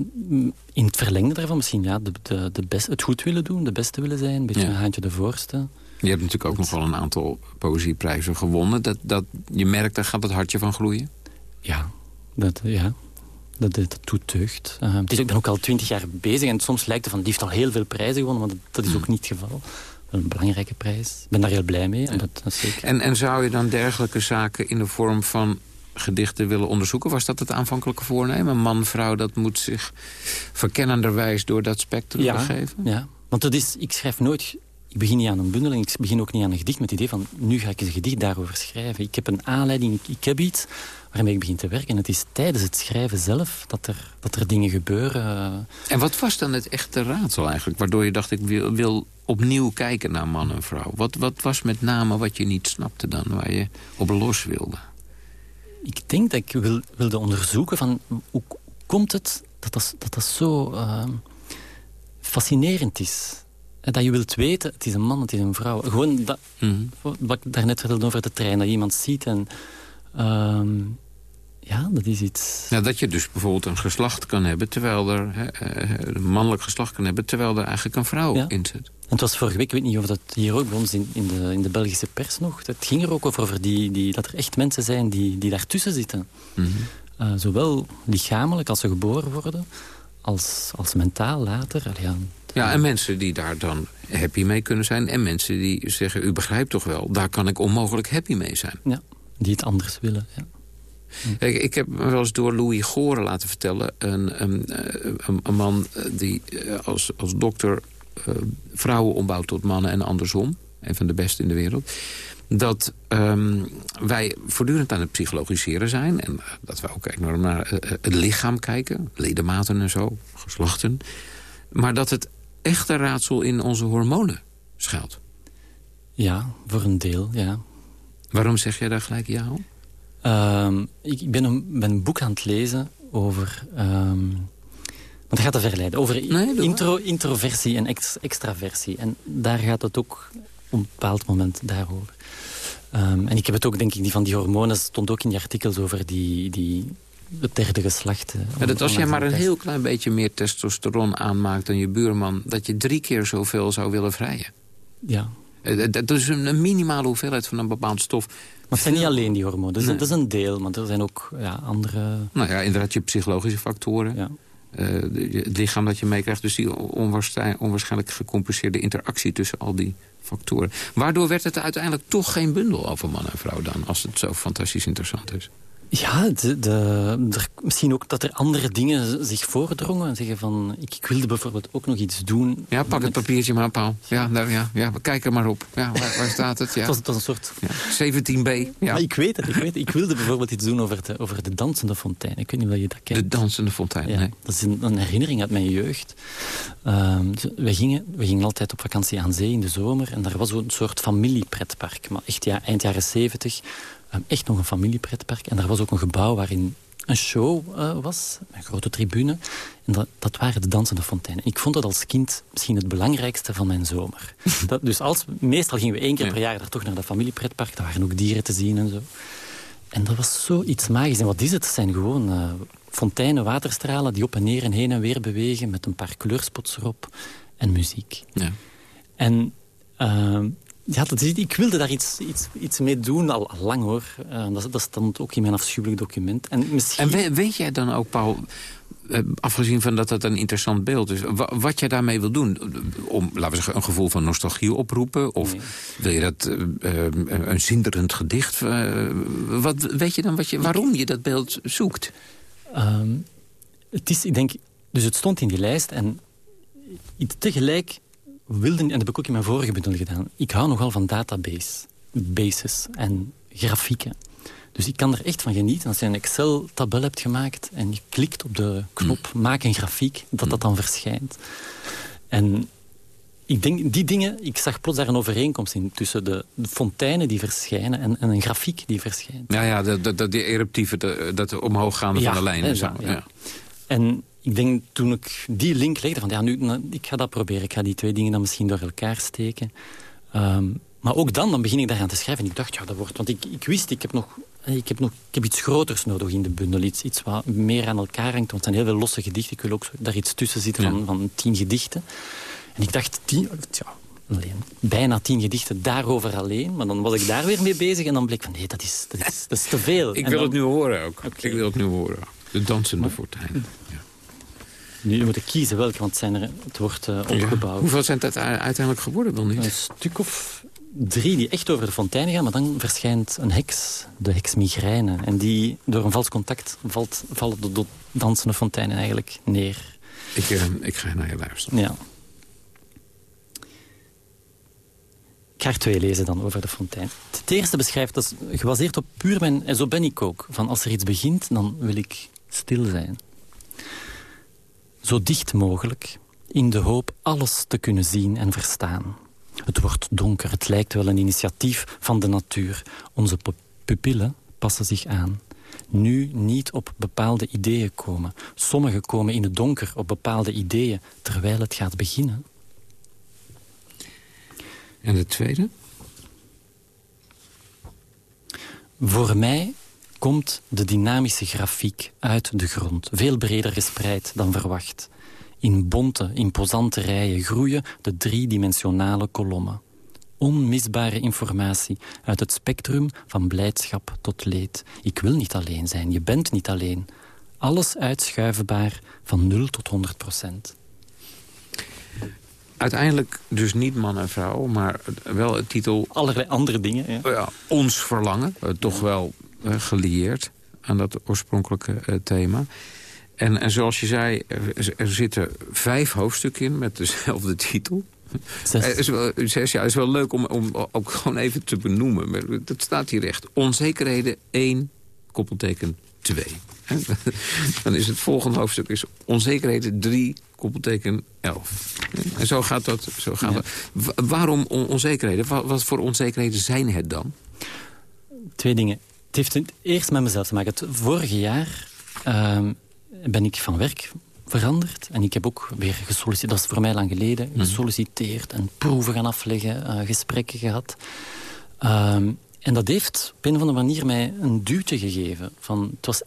Speaker 9: in het verlengde daarvan misschien ja, de, de, de best, het goed willen doen, de beste willen zijn, een beetje
Speaker 8: Ja.
Speaker 9: een handje de voorste.
Speaker 8: Je hebt natuurlijk ook nog wel een aantal poëzieprijzen gewonnen. Dat, dat, je merkt, daar gaat het hartje van gloeien.
Speaker 9: Ja, dat, ja. Dat, dat, doet deugd. Eh, het is, ik ben ook al twintig jaar bezig en soms lijkt het van, die heeft al heel veel prijzen gewonnen, maar dat, dat is ook niet het geval. Een belangrijke prijs. Ik ben daar heel blij mee. En dat, zeker.
Speaker 8: En, en zou je dan dergelijke zaken in de vorm van gedichten willen onderzoeken? Was dat het aanvankelijke voornemen? Man, vrouw, dat moet zich verkennenderwijs door dat spectrum
Speaker 9: ja,
Speaker 8: begeven?
Speaker 9: Ja, want dat is, ik schrijf nooit... Ik begin niet aan een bundel en ik begin ook niet aan een gedicht met het idee van... nu ga ik een gedicht daarover schrijven. Ik heb een aanleiding, ik, heb iets waarmee ik begin te werken. En het is tijdens het schrijven zelf dat er, dat er dingen gebeuren.
Speaker 8: En wat was dan het echte raadsel eigenlijk? Waardoor je dacht, ik wil, wil opnieuw kijken naar man en vrouw. Wat, wat was met name wat je niet snapte dan, waar je op los wilde?
Speaker 9: Ik denk dat ik wil, wilde onderzoeken van... hoe komt het dat dat, dat, dat zo ehm, fascinerend is? Dat je wilt weten, het is een man, het is een vrouw. Gewoon dat,
Speaker 8: Mhm.
Speaker 9: wat ik daarnet vertelde over de trein, dat je iemand ziet en... ehm, ja, dat is iets...
Speaker 8: Ja, dat je dus bijvoorbeeld een geslacht kan hebben... terwijl er hè, eh, een mannelijk geslacht kan hebben... terwijl er eigenlijk een vrouw
Speaker 9: Ja.
Speaker 8: in zit.
Speaker 9: En het was vorige week, ik weet niet of dat hier ook bij ons in, in, de, in de Belgische pers nog... Het ging er ook over, over die, die, dat er echt mensen zijn die, die daartussen zitten.
Speaker 8: Mhm.
Speaker 9: Eh, zowel lichamelijk als ze geboren worden, als, als mentaal later. Allee, ja,
Speaker 8: Ja, en mensen die daar dan happy mee kunnen zijn... en mensen die zeggen, u begrijpt toch wel... daar kan ik onmogelijk happy mee zijn.
Speaker 9: ja, die het anders willen. Ja.
Speaker 8: Kijk, ik heb me wel eens door Louis Goren laten vertellen... een, een, een, man eh, die eh, als, als dokter eh, vrouwen ombouwt tot mannen en andersom. Een van de beste in de wereld. Dat ehm, wij voortdurend aan het psychologiseren zijn... en dat we ook enorm naar het lichaam kijken. Ledematen en zo, geslachten. Maar dat het echte raadsel in onze hormonen schuilt.
Speaker 9: ja, voor een deel, ja.
Speaker 8: Waarom zeg jij daar gelijk ja op?
Speaker 9: Ehm, ik ben een, ben een boek aan het lezen over... ehm, want dat gaat te verleiden. Over
Speaker 8: Nee, doe
Speaker 9: intro, introversie en ex- extraversie. En daar gaat het ook op een bepaald moment daarover. Ehm, en ik heb het ook, denk ik, die van die hormonen stond ook in die artikels over die, die, het derde geslacht.
Speaker 8: dat als jij maar een heel klein beetje meer testosteron aanmaakt dan je buurman... dat je drie keer zoveel zou willen vrijen.
Speaker 9: Ja,
Speaker 8: Eh, Dat is een minimale hoeveelheid van een bepaald stof.
Speaker 9: maar het zijn niet alleen die hormonen. Dat is,
Speaker 8: Nee.
Speaker 9: dat is een deel, maar er zijn ook ja, andere...
Speaker 8: Nou ja, inderdaad je psychologische factoren.
Speaker 9: Ja.
Speaker 8: eh, het lichaam dat je meekrijgt. Dus die onwaarschijn- onwaarschijnlijk gecompliceerde interactie tussen al die factoren. Waardoor werd het uiteindelijk toch geen bundel over man en vrouw dan... als het zo fantastisch interessant is?
Speaker 9: Ja, de, de, misschien ook dat er andere dingen zich voordrongen. Zeggen van, ik, ik, wilde bijvoorbeeld ook nog iets doen.
Speaker 8: Ja, pak het papiertje maar, Paul. Ja, daar, ja, ja, kijk er maar op. Ja, waar, waar staat het? Ja. [LAUGHS]
Speaker 9: Dat, is, een soort...
Speaker 8: Ja, 17b. Ja.
Speaker 9: Maar ik weet het, ik weet het. Ik wilde bijvoorbeeld iets doen over de, over de dansende fontein. Ik weet niet of je dat kent.
Speaker 8: De dansende fontein, ja, nee.
Speaker 9: Dat is een, een, herinnering uit mijn jeugd. Um, we, gingen, we gingen altijd op vakantie aan zee in de zomer. En daar was een soort familiepretpark. Maar echt ja, eind jaren zeventig um, echt nog een familiepretpark. En daar was ook een gebouw waarin een show uh, was, een grote tribune. En dat, dat, waren de dansende fonteinen. Ik vond dat als kind misschien het belangrijkste van mijn zomer. [LAUGHS] dat, dus als, meestal gingen we één keer per jaar daar toch naar dat familiepretpark. Daar waren ook dieren te zien en zo. En dat was zoiets magisch. En wat is het? Het zijn gewoon uh, fonteinen, waterstralen... die op en neer en heen en weer bewegen... met een paar kleurspots erop en muziek. Ja. En uh, ja, dat is, ik wilde daar iets, iets, iets mee doen, al, al lang hoor. Uh, dat, dat stond ook in mijn afschuwelijk document. En, misschien...
Speaker 8: en weet, jij dan ook, Paul, uh, afgezien van dat dat een interessant beeld is... wat jij daarmee wil doen? Om, laten we zeggen, een gevoel van nostalgie oproepen? Of nee. wil je dat uh, een zinderend gedicht? wat, weet je dan wat je, waarom je dat beeld zoekt?
Speaker 9: Um, het is, ik denk, dus het stond in die lijst en tegelijk wilde, en dat heb ik ook in mijn vorige bundel gedaan... ik hou nogal van database, bases en grafieken. Dus ik kan er echt van genieten als je een Excel-tabel hebt gemaakt... en je klikt op de knop mm. maak een grafiek, dat dat dan verschijnt. En ik denk, die dingen, ik zag plots daar een overeenkomst in... tussen de, de fonteinen die verschijnen en, en, een grafiek die verschijnt.
Speaker 8: Ja, ja dat, dat, die eruptieve, dat, dat omhooggaande van de lijnen.
Speaker 9: Ja, ja. En ik denk toen ik die link legde van ja, nu, nou, ik ga dat proberen. Ik ga die twee dingen dan misschien door elkaar steken. Um, maar ook dan, dan begin ik daaraan te schrijven. En ik dacht, ja, dat wordt... Want ik, ik wist, ik heb nog ik heb, nog, ik heb iets groters nodig in de bundel. Iets, iets wat meer aan elkaar hangt. Want het zijn heel veel losse gedichten. Ik wil ook daar iets tussen zitten van, van tien gedichten. En ik dacht, tien, ja, alleen, bijna tien gedichten daarover alleen. Maar dan was ik daar weer mee bezig. En dan bleek van, nee, dat is, dat is, dat is te veel. [LAUGHS]
Speaker 8: ik wil het nu horen ook. Okay. Ik wil het nu horen. De dansende fortuin.
Speaker 9: Nu moet ik kiezen welke, want zijn er, het wordt uh, opgebouwd. Ja.
Speaker 8: Hoeveel zijn het uiteindelijk geworden dan niet?
Speaker 9: Een stuk of drie die echt over de fontein gaan. Maar dan verschijnt een heks, de heks Migraine. En die door een vals contact valt, vallen de dansende fonteinen eigenlijk neer.
Speaker 8: Ik, uh, ik ga naar je luisteren.
Speaker 9: Ja. Ik ga er twee lezen dan over de fontein. Het eerste beschrijft, dat is gebaseerd op puur mijn... En zo ben ik ook. Van als er iets begint, dan wil ik stil zijn. Zo dicht mogelijk, in de hoop alles te kunnen zien en verstaan. Het wordt donker, het lijkt wel een initiatief van de natuur. Onze pupillen passen zich aan. Nu niet op bepaalde ideeën komen. Sommigen komen in het donker op bepaalde ideeën, terwijl het gaat beginnen.
Speaker 8: En de tweede?
Speaker 9: Voor mij komt de dynamische grafiek uit de grond. Veel breder gespreid dan verwacht. In bonte, imposante rijen groeien de driedimensionale kolommen. Onmisbare informatie uit het spectrum van blijdschap tot leed. Ik wil niet alleen zijn, je bent niet alleen. Alles uitschuivenbaar van 0 tot 100 procent.
Speaker 8: Uiteindelijk dus niet man en vrouw, maar wel het titel...
Speaker 9: Allerlei andere dingen, ja.
Speaker 8: ja ons verlangen, uh, toch wel gelieerd aan dat oorspronkelijke uh, thema. En, en zoals je zei, er, er, zitten vijf hoofdstukken in met dezelfde [LAUGHS] titel. Zes. Uh, is wel, zes, is wel leuk om, om ook gewoon even te benoemen. Maar dat staat hier recht. Onzekerheden 1, koppelteken 2. [LAUGHS] Dan is het volgende hoofdstuk is onzekerheden 3, koppelteken 11. En zo gaat dat. Zo gaat ja. dat. Waarom onzekerheden? Wat, wat voor onzekerheden zijn het dan?
Speaker 9: Twee dingen. Het heeft eerst met mezelf te maken. Het vorige jaar uh, ben ik van werk veranderd. En ik heb ook weer gesolliciteerd, dat is voor mij lang geleden, mhm. gesolliciteerd en proeven gaan afleggen, uh, gesprekken gehad. Uh, en dat heeft op een of andere manier mij een duwtje gegeven. Van, het, was,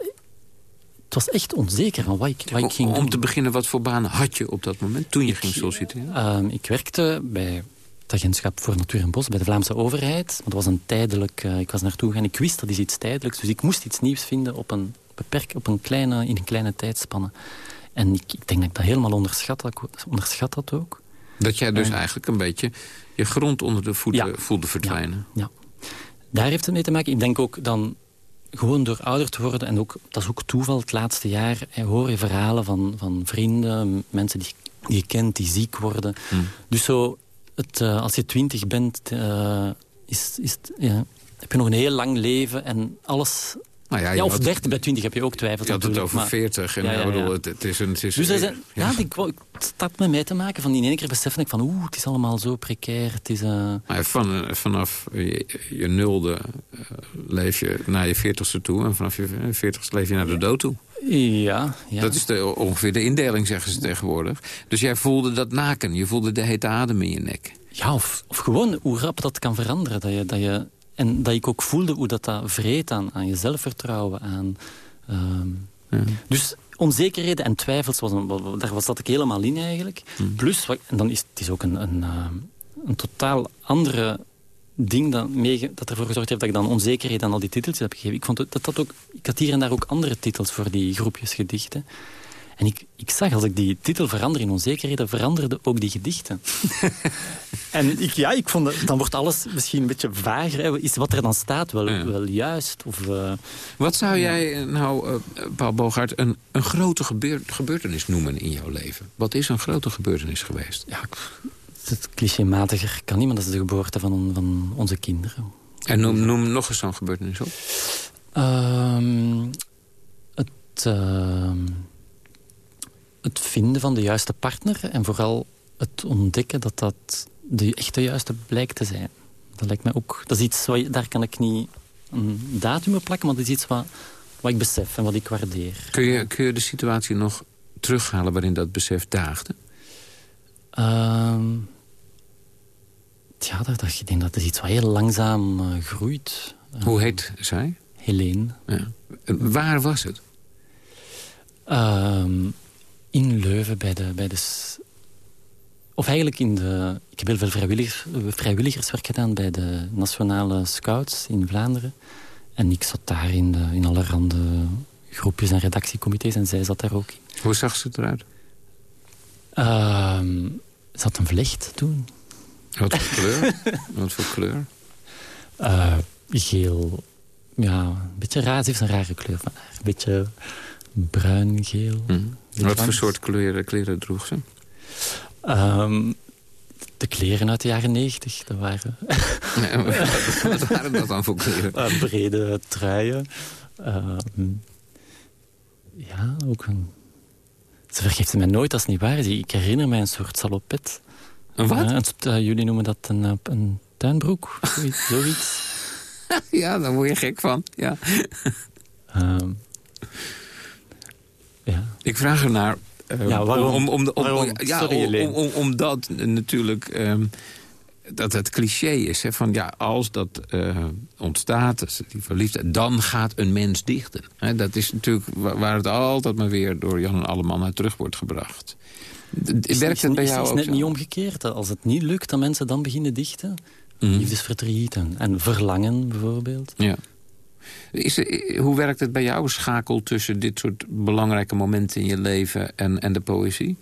Speaker 9: het was echt onzeker van wat ik, wat ik ging
Speaker 8: Om
Speaker 9: doen.
Speaker 8: te beginnen, wat voor baan had je op dat moment, toen je ging solliciteren?
Speaker 9: Uh, ik werkte bij het agentschap voor Natuur en Bos bij de Vlaamse overheid. Dat was een tijdelijk... Uh, ik was naartoe gegaan. Ik wist dat is iets tijdelijks. Dus ik moest iets nieuws vinden op een, beperk, op een kleine, in een kleine tijdspanne. En ik, ik denk dat ik dat helemaal onderschat, onderschat had ook.
Speaker 8: Dat jij dus eigenlijk een beetje je grond onder de voeten voelde verdwijnen.
Speaker 9: Ja, daar heeft het mee te maken. Ik denk ook dan gewoon door ouder te worden... en ook, dat is ook toeval het laatste jaar... hoor je verhalen van, van vrienden, mensen die, die je kent, die ziek worden. Hmm. Dus zo, uh, als je twintig bent, uh, is, heb je nog een heel lang leven... en alles nou ja, ja, of 30 bij 20 heb je ook twijfels.
Speaker 8: Je had het over 40. En ja, bedoel, het, het, is een... Het is,
Speaker 9: dus er ja, ik, met mij te maken. Van in één keer besef ik van... Oeh, het is allemaal zo precair. Het is, uh...
Speaker 8: van, eh, vanaf je, je nulde uh, leef je naar je veertigste toe. En vanaf je veertigste leef je naar de dood toe.
Speaker 9: Ja, ja.
Speaker 8: Dat is de, ongeveer de indeling, zeggen ze tegenwoordig. Dus jij voelde dat naken. Je voelde de hete adem in je nek.
Speaker 9: Ja, of, of gewoon hoe rap dat kan veranderen. Dat je, dat je en dat ik ook voelde hoe dat, dat vreet aan, aan je zelfvertrouwen. Aan, ehm, ja. Dus onzekerheden en twijfels, was een, daar was dat ik helemaal in eigenlijk. Hmm. Plus, en dan is het is ook een, een, ehm, een totaal andere ding dat, mee, dat ervoor gezorgd heeft dat ik dan onzekerheden aan al die titels heb gegeven. Ik, vond dat dat ook, ik had hier en daar ook andere titels voor die groepjes gedichten. En ik, ik zag, als ik die titel verander in onzekerheden, veranderden ook die gedichten. [LAUGHS] en ik, ja, ik vond, dan wordt alles misschien een beetje vager. Is wat er dan staat wel, wel juist? Of, uh,
Speaker 8: wat zou jij eh, nou, uh, Paul Bogaert, een, een grote gebeurtenis noemen in jouw leven? Wat is een grote gebeurtenis geweest?
Speaker 9: Ja, het clichématiger kan niemand. Dat is de geboorte van, van onze kinderen.
Speaker 8: En noem, noem nog eens zo'n gebeurtenis op.
Speaker 9: Um, het... Het vinden van de juiste partner en vooral het ontdekken dat dat de echte juiste blijkt te zijn. Dat lijkt mij ook, dat is iets wat, daar kan ik niet een datum op plakken, maar dat is iets wat, wat ik besef en wat ik waardeer.
Speaker 8: Kun je, kun je de situatie nog terughalen waarin dat besef daagde?
Speaker 9: Uh, ja, dat, ik denk dat is iets wat heel langzaam uh, groeit.
Speaker 8: Hoe heet zij?
Speaker 9: Helene.
Speaker 8: Ja. Waar was het?
Speaker 9: In Leuven bij de, bij de... Of eigenlijk in de... Ik heb heel veel vrijwilligers, vrijwilligerswerk gedaan bij de Nationale Scouts in Vlaanderen. En ik zat daar in, de, in allerhande groepjes en redactiecomité's en zij zat daar ook in.
Speaker 8: Hoe zag ze eruit?
Speaker 9: Uh, ze had een vlecht toen.
Speaker 8: Wat voor [LAUGHS] kleur? Wat voor kleur?
Speaker 9: Uh, geel. Ja, een beetje raar. Ze heeft een rare kleur. Een beetje bruin-geel.
Speaker 8: Hmm. Wat voor soort kleren, kleren droeg ze?
Speaker 9: Um, de kleren uit de jaren negentig. Dat waren... [LAUGHS]
Speaker 8: wat, waren dat dan voor kleren?
Speaker 9: Uh, brede truien. Uh, ja, ook een... Ze vergeeft mij nooit als het niet waar is. Ik herinner mij een soort salopet.
Speaker 8: Een wat?
Speaker 9: Uh, jullie noemen dat een, een tuinbroek. Zoiets. [LAUGHS] zoiets.
Speaker 8: ja, daar word je gek van. Ja.
Speaker 9: Ja.
Speaker 8: Ik vraag ernaar... Uh,
Speaker 9: ja, waarom?
Speaker 8: Om, om,
Speaker 9: om,
Speaker 8: om, ja, om, omdat natuurlijk... Um, dat het cliché is, hè, van ja, als dat uh, ontstaat, die verliefdheid, dan gaat een mens dichten. Hè, dat is natuurlijk waar het altijd maar weer door Jan en Alleman naar terug wordt gebracht.
Speaker 9: Is, Werkt het bij jou ook Het is net niet omgekeerd. Als het niet lukt, dan mensen dan beginnen dichten. Mm. Liefdesverdriet en, en verlangen bijvoorbeeld.
Speaker 8: Ja. Is, hoe werkt het bij jou, schakel tussen dit soort belangrijke momenten in je leven en, en de poëzie?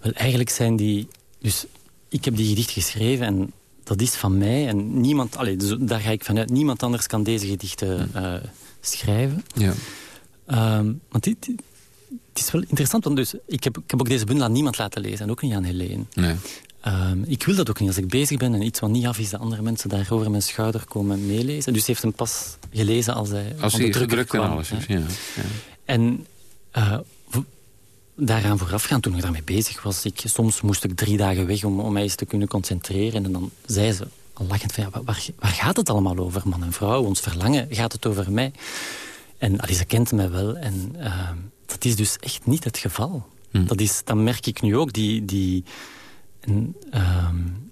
Speaker 9: Wel, eigenlijk zijn die... Dus ik heb die gedicht geschreven en dat is van mij. En niemand, allez, dus daar ga ik vanuit, niemand anders kan deze gedichten uh, schrijven.
Speaker 8: Ja.
Speaker 9: Um, want dit, het is wel interessant, want dus, ik, heb, ik heb ook deze bundel aan niemand laten lezen. En ook niet aan Helene.
Speaker 8: Nee.
Speaker 9: Um, ik wil dat ook niet. Als ik bezig ben en iets wat niet af is... dat andere mensen daar over mijn schouder komen meelezen. Dus heeft hem pas gelezen als hij
Speaker 8: als hij gedrukt en alles is, ja. ja.
Speaker 9: En uh, daaraan voorafgaan, toen ik daarmee bezig was... Ik, soms moest ik drie dagen weg om, om mij eens te kunnen concentreren. En dan zei ze, al lachend, van, ja, waar, waar, gaat het allemaal over? Man en vrouw, ons verlangen, gaat het over mij? En Alice kent mij wel. En uh, dat is dus echt niet het geval. Hm. Dat, is, dat merk ik nu ook, die... die en, um,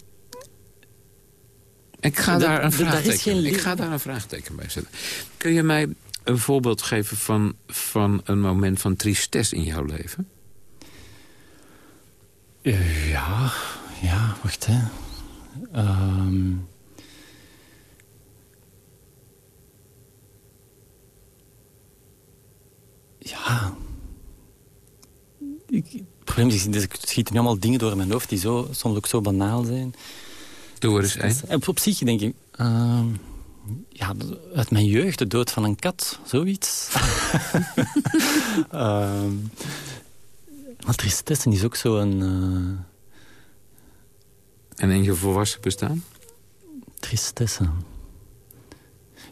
Speaker 8: ik, ga daar een vraagteken, ik ga daar een vraagteken bij zetten. Kun je mij een voorbeeld geven van, van een moment van tristesse in jouw leven?
Speaker 9: Uh, ja, ja, wacht hè. Um, ja. Ik, probleem is, er schieten nu allemaal dingen door mijn hoofd die zo, soms ook zo banaal zijn.
Speaker 8: Doe er eens.
Speaker 9: En op zich denk ik... ehm, ja, uit mijn jeugd, de dood van een kat, zoiets. [LAUGHS] Ehm, maar tristesse is ook zo'n... eh
Speaker 8: En in je volwassen bestaan?
Speaker 9: tristesse.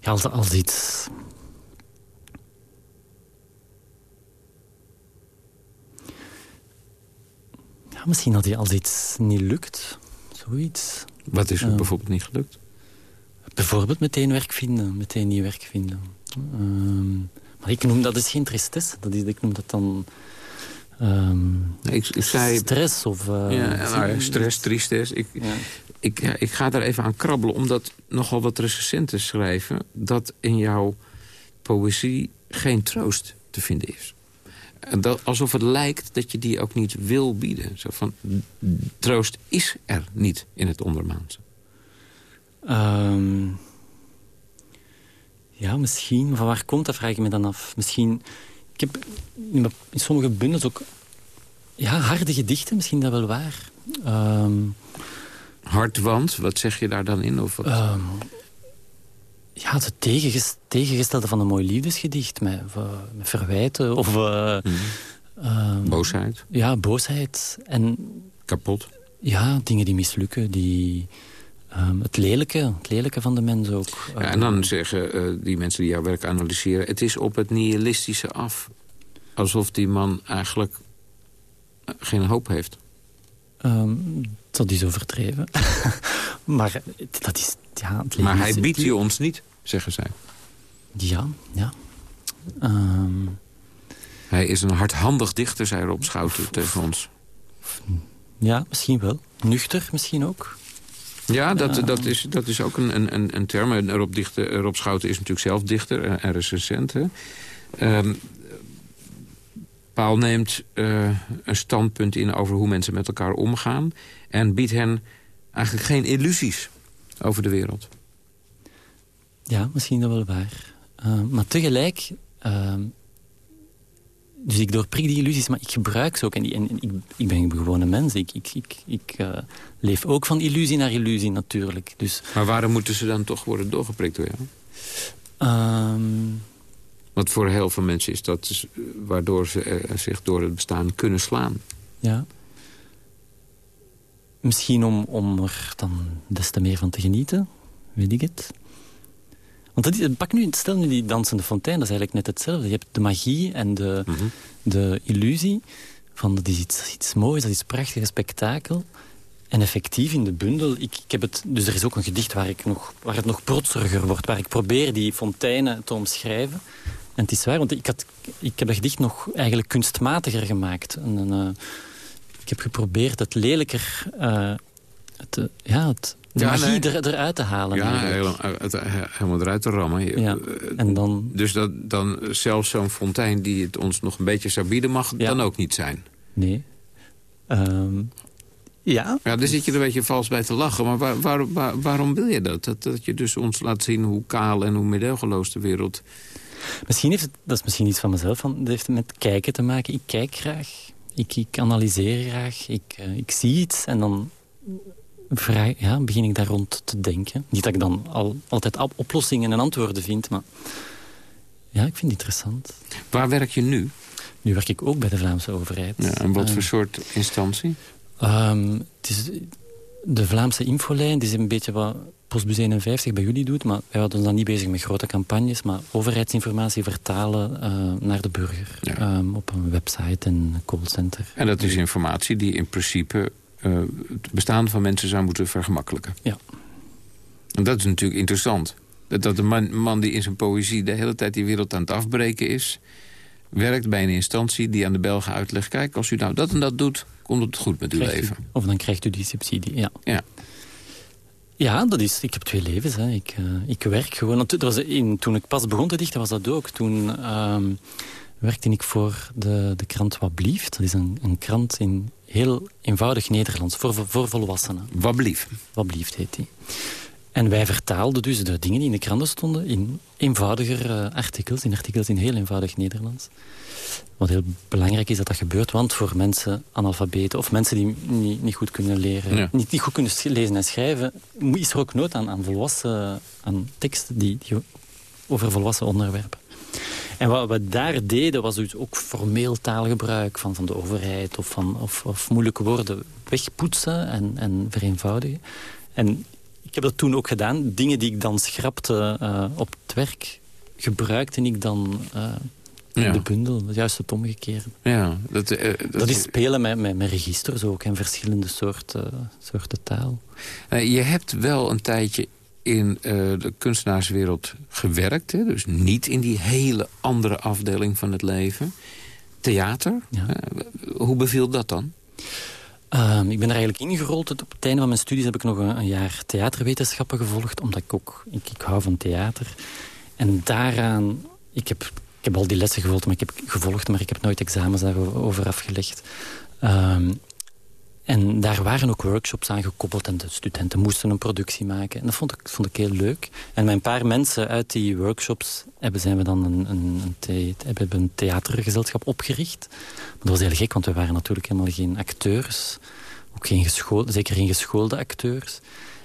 Speaker 9: Ja, als, als iets... Ja, misschien als, als iets niet lukt. Zoiets.
Speaker 8: Wat is er bijvoorbeeld niet gelukt?
Speaker 9: Bijvoorbeeld meteen werk vinden. Meteen nieuw werk vinden. Ehm, maar ik noem dat is geen tristesse. Dat is, ik noem dat dan... ehm,
Speaker 8: ik, ik zei...
Speaker 9: Stress of... eh,
Speaker 8: ja, nou stress, tristesse. Ik, ik, ja, ik ga daar even aan krabbelen, omdat nogal wat recensenten schrijven... dat in jouw poëzie geen troost te vinden is. Dat, alsof het lijkt dat je die ook niet wil bieden. Zo van, troost is er niet in het ondermaanse.
Speaker 9: Ehm, ja, misschien. Van waar komt dat, vraag ik me dan af. Misschien... Ik heb in, sommige bundels ook... Ja, harde gedichten, misschien dat wel waar. Ehm,
Speaker 8: Hard, want, wat zeg je daar dan in? Of wat?
Speaker 9: ehm, ja, het tegenges- tegengestelde van een mooi liefdesgedicht. Met, eh, met verwijten of... eh, ehm,
Speaker 8: Boosheid.
Speaker 9: Ja, boosheid. En
Speaker 8: Kapot.
Speaker 9: ja, dingen die mislukken, die... ehm, het, lelijke, het lelijke van de mens ook.
Speaker 8: Ja, en dan zeggen eh, die mensen die jouw werk analyseren... het is op het nihilistische af. Alsof die man eigenlijk geen hoop heeft.
Speaker 9: Ehm, dat is overdreven. [LAUGHS] maar dat is... Ja, het leven
Speaker 8: Maar hij biedt die ons niet, zeggen zij.
Speaker 9: Ja, ja. Ehm,
Speaker 8: Hij is een hardhandig dichter, zei Rob Schouten tegen ons.
Speaker 9: ja, misschien wel. Nuchter misschien ook.
Speaker 8: Ja, dat,
Speaker 9: Ja.
Speaker 8: dat, is, dat is ook een, een- een, term. Rob, dichter, Rob Schouten is natuurlijk zelf dichter en, en recensent. hè. Paul neemt eh, een standpunt in over hoe mensen met elkaar omgaan... en biedt hen eigenlijk geen illusies over de wereld.
Speaker 9: Ja, misschien dat wel waar. Ehm, maar tegelijk... ehm, dus ik doorprik die illusies, maar ik gebruik ze ook. En, die, en, en ik, ik ben een gewone mens. Ik, ik, ik, ik eh, leef ook van illusie naar illusie natuurlijk. Dus,
Speaker 8: Maar waarom moeten ze dan toch worden doorgeprikt door jou?
Speaker 9: ehm,
Speaker 8: Want voor heel veel mensen is dat dus, eh, waardoor ze eh, zich door het bestaan kunnen slaan.
Speaker 9: Ja. Misschien om, om er dan des te meer van te genieten. Weet ik het. Want dat is, pak nu, stel nu die dansende fontein, dat is eigenlijk net hetzelfde. Je hebt de magie en de, de illusie van dat is iets, iets moois, dat is prachtig, een spektakel. En effectief in de bundel, ik, ik heb het, dus er is ook een gedicht waar, ik nog, waar het nog protseriger wordt, waar ik probeer die fonteinen te omschrijven. En het is waar, want ik, had, ik heb dat gedicht nog eigenlijk kunstmatiger gemaakt. En, eh, ik heb geprobeerd het lelijker, eh, het, ja, het, de
Speaker 8: Ja,
Speaker 9: magie
Speaker 8: nee.
Speaker 9: er, eruit te halen.
Speaker 8: Ja,
Speaker 9: eigenlijk.
Speaker 8: helemaal, het, eh, helemaal eruit te rammen.
Speaker 9: Ja, en dan...
Speaker 8: Dus dat dan zelfs zo'n fontein die het ons nog een beetje zou bieden... mag
Speaker 9: Ja.
Speaker 8: dan ook niet zijn.
Speaker 9: Nee. Ehm, ja.
Speaker 8: Ja, daar zit je er een beetje vals bij te lachen. Maar waar, waar- waar- waarom wil je dat? dat? Dat je dus ons laat zien hoe kaal en hoe medegeloos de wereld...
Speaker 9: Misschien heeft het, dat is misschien iets van mezelf, van, dat heeft met kijken te maken. Ik kijk graag, ik, ik analyseer graag, ik, eh, ik zie iets en dan vraag, ja, begin ik daar rond te denken. Niet dat ik dan al, altijd op- oplossingen en antwoorden vind, maar ja, ik vind het interessant.
Speaker 8: Waar werk je nu?
Speaker 9: Nu werk ik ook bij de Vlaamse overheid.
Speaker 8: Ja, en wat
Speaker 9: Eh,
Speaker 8: voor soort instantie?
Speaker 9: Ehm, het is de Vlaamse infolijn, die is een beetje wat Postbus 51 bij jullie doet. Maar wij houden ons dan niet bezig met grote campagnes. Maar overheidsinformatie vertalen eh, naar de burger. Ehm, op een website en een callcenter.
Speaker 8: En dat is informatie die in principe eh, het bestaan van mensen zou moeten vergemakkelijken.
Speaker 9: Ja.
Speaker 8: En dat is natuurlijk interessant. Dat, dat de man, man die in zijn poëzie de hele tijd die wereld aan het afbreken is... werkt bij een instantie die aan de Belgen uitlegt... kijk, als u nou dat en dat doet, komt het goed met uw
Speaker 9: Krijgt u-
Speaker 8: leven.
Speaker 9: of dan krijgt u die subsidie, ja.
Speaker 8: Ja.
Speaker 9: Ja, dat is, ik heb twee levens. Hè. Ik, eh, ik werk gewoon. Was in, toen ik pas begon te dichten, was dat ook. Toen ehm, werkte ik voor de, de krant Wat Blieft. Dat is een, een krant in heel eenvoudig Nederlands, voor, voor volwassenen.
Speaker 8: Wat blieft?
Speaker 9: Wat Blieft heet die. En wij vertaalden dus de dingen die in de kranten stonden... in eenvoudiger uh, artikels, in artikels in heel eenvoudig Nederlands. Wat heel belangrijk is dat dat gebeurt, want voor mensen analfabeten... of mensen die niet, niet goed kunnen leren, niet, niet, goed kunnen lezen en schrijven... is er ook nood aan, aan volwassen aan teksten die, die over volwassen onderwerpen. En wat we daar deden was dus ook formeel taalgebruik van, van de overheid... of, van, of, of moeilijke woorden wegpoetsen en, en vereenvoudigen. En ik heb dat toen ook gedaan. Dingen die ik dan schrapte uh, op het werk, gebruikte ik dan uh, in de bundel. Juist het omgekeerde.
Speaker 8: Ja,
Speaker 9: dat, uh, dat, dat, is spelen met, met, met registers ook en verschillende soorten, soorten taal.
Speaker 8: je hebt wel een tijdje in de kunstenaarswereld gewerkt. Hè? Dus niet in die hele andere afdeling van het leven. Theater. hoe beviel dat dan?
Speaker 9: Um, ik ben er eigenlijk ingerold. Op het einde van mijn studies heb ik nog een, jaar theaterwetenschappen gevolgd. Omdat ik ook... Ik, hou van theater. En daaraan... Ik heb, ik heb al die lessen gevolgd, maar ik heb gevolgd, maar ik heb nooit examens daarover afgelegd. Um, en daar waren ook workshops aan gekoppeld en de studenten moesten een productie maken. En dat vond ik, vond ik heel leuk. En met een paar mensen uit die workshops hebben, zijn we dan een, een, een, hebben een theatergezelschap opgericht. Dat was heel gek, want we waren natuurlijk helemaal geen acteurs. Ook geen geschoolde, zeker geen geschoolde acteurs.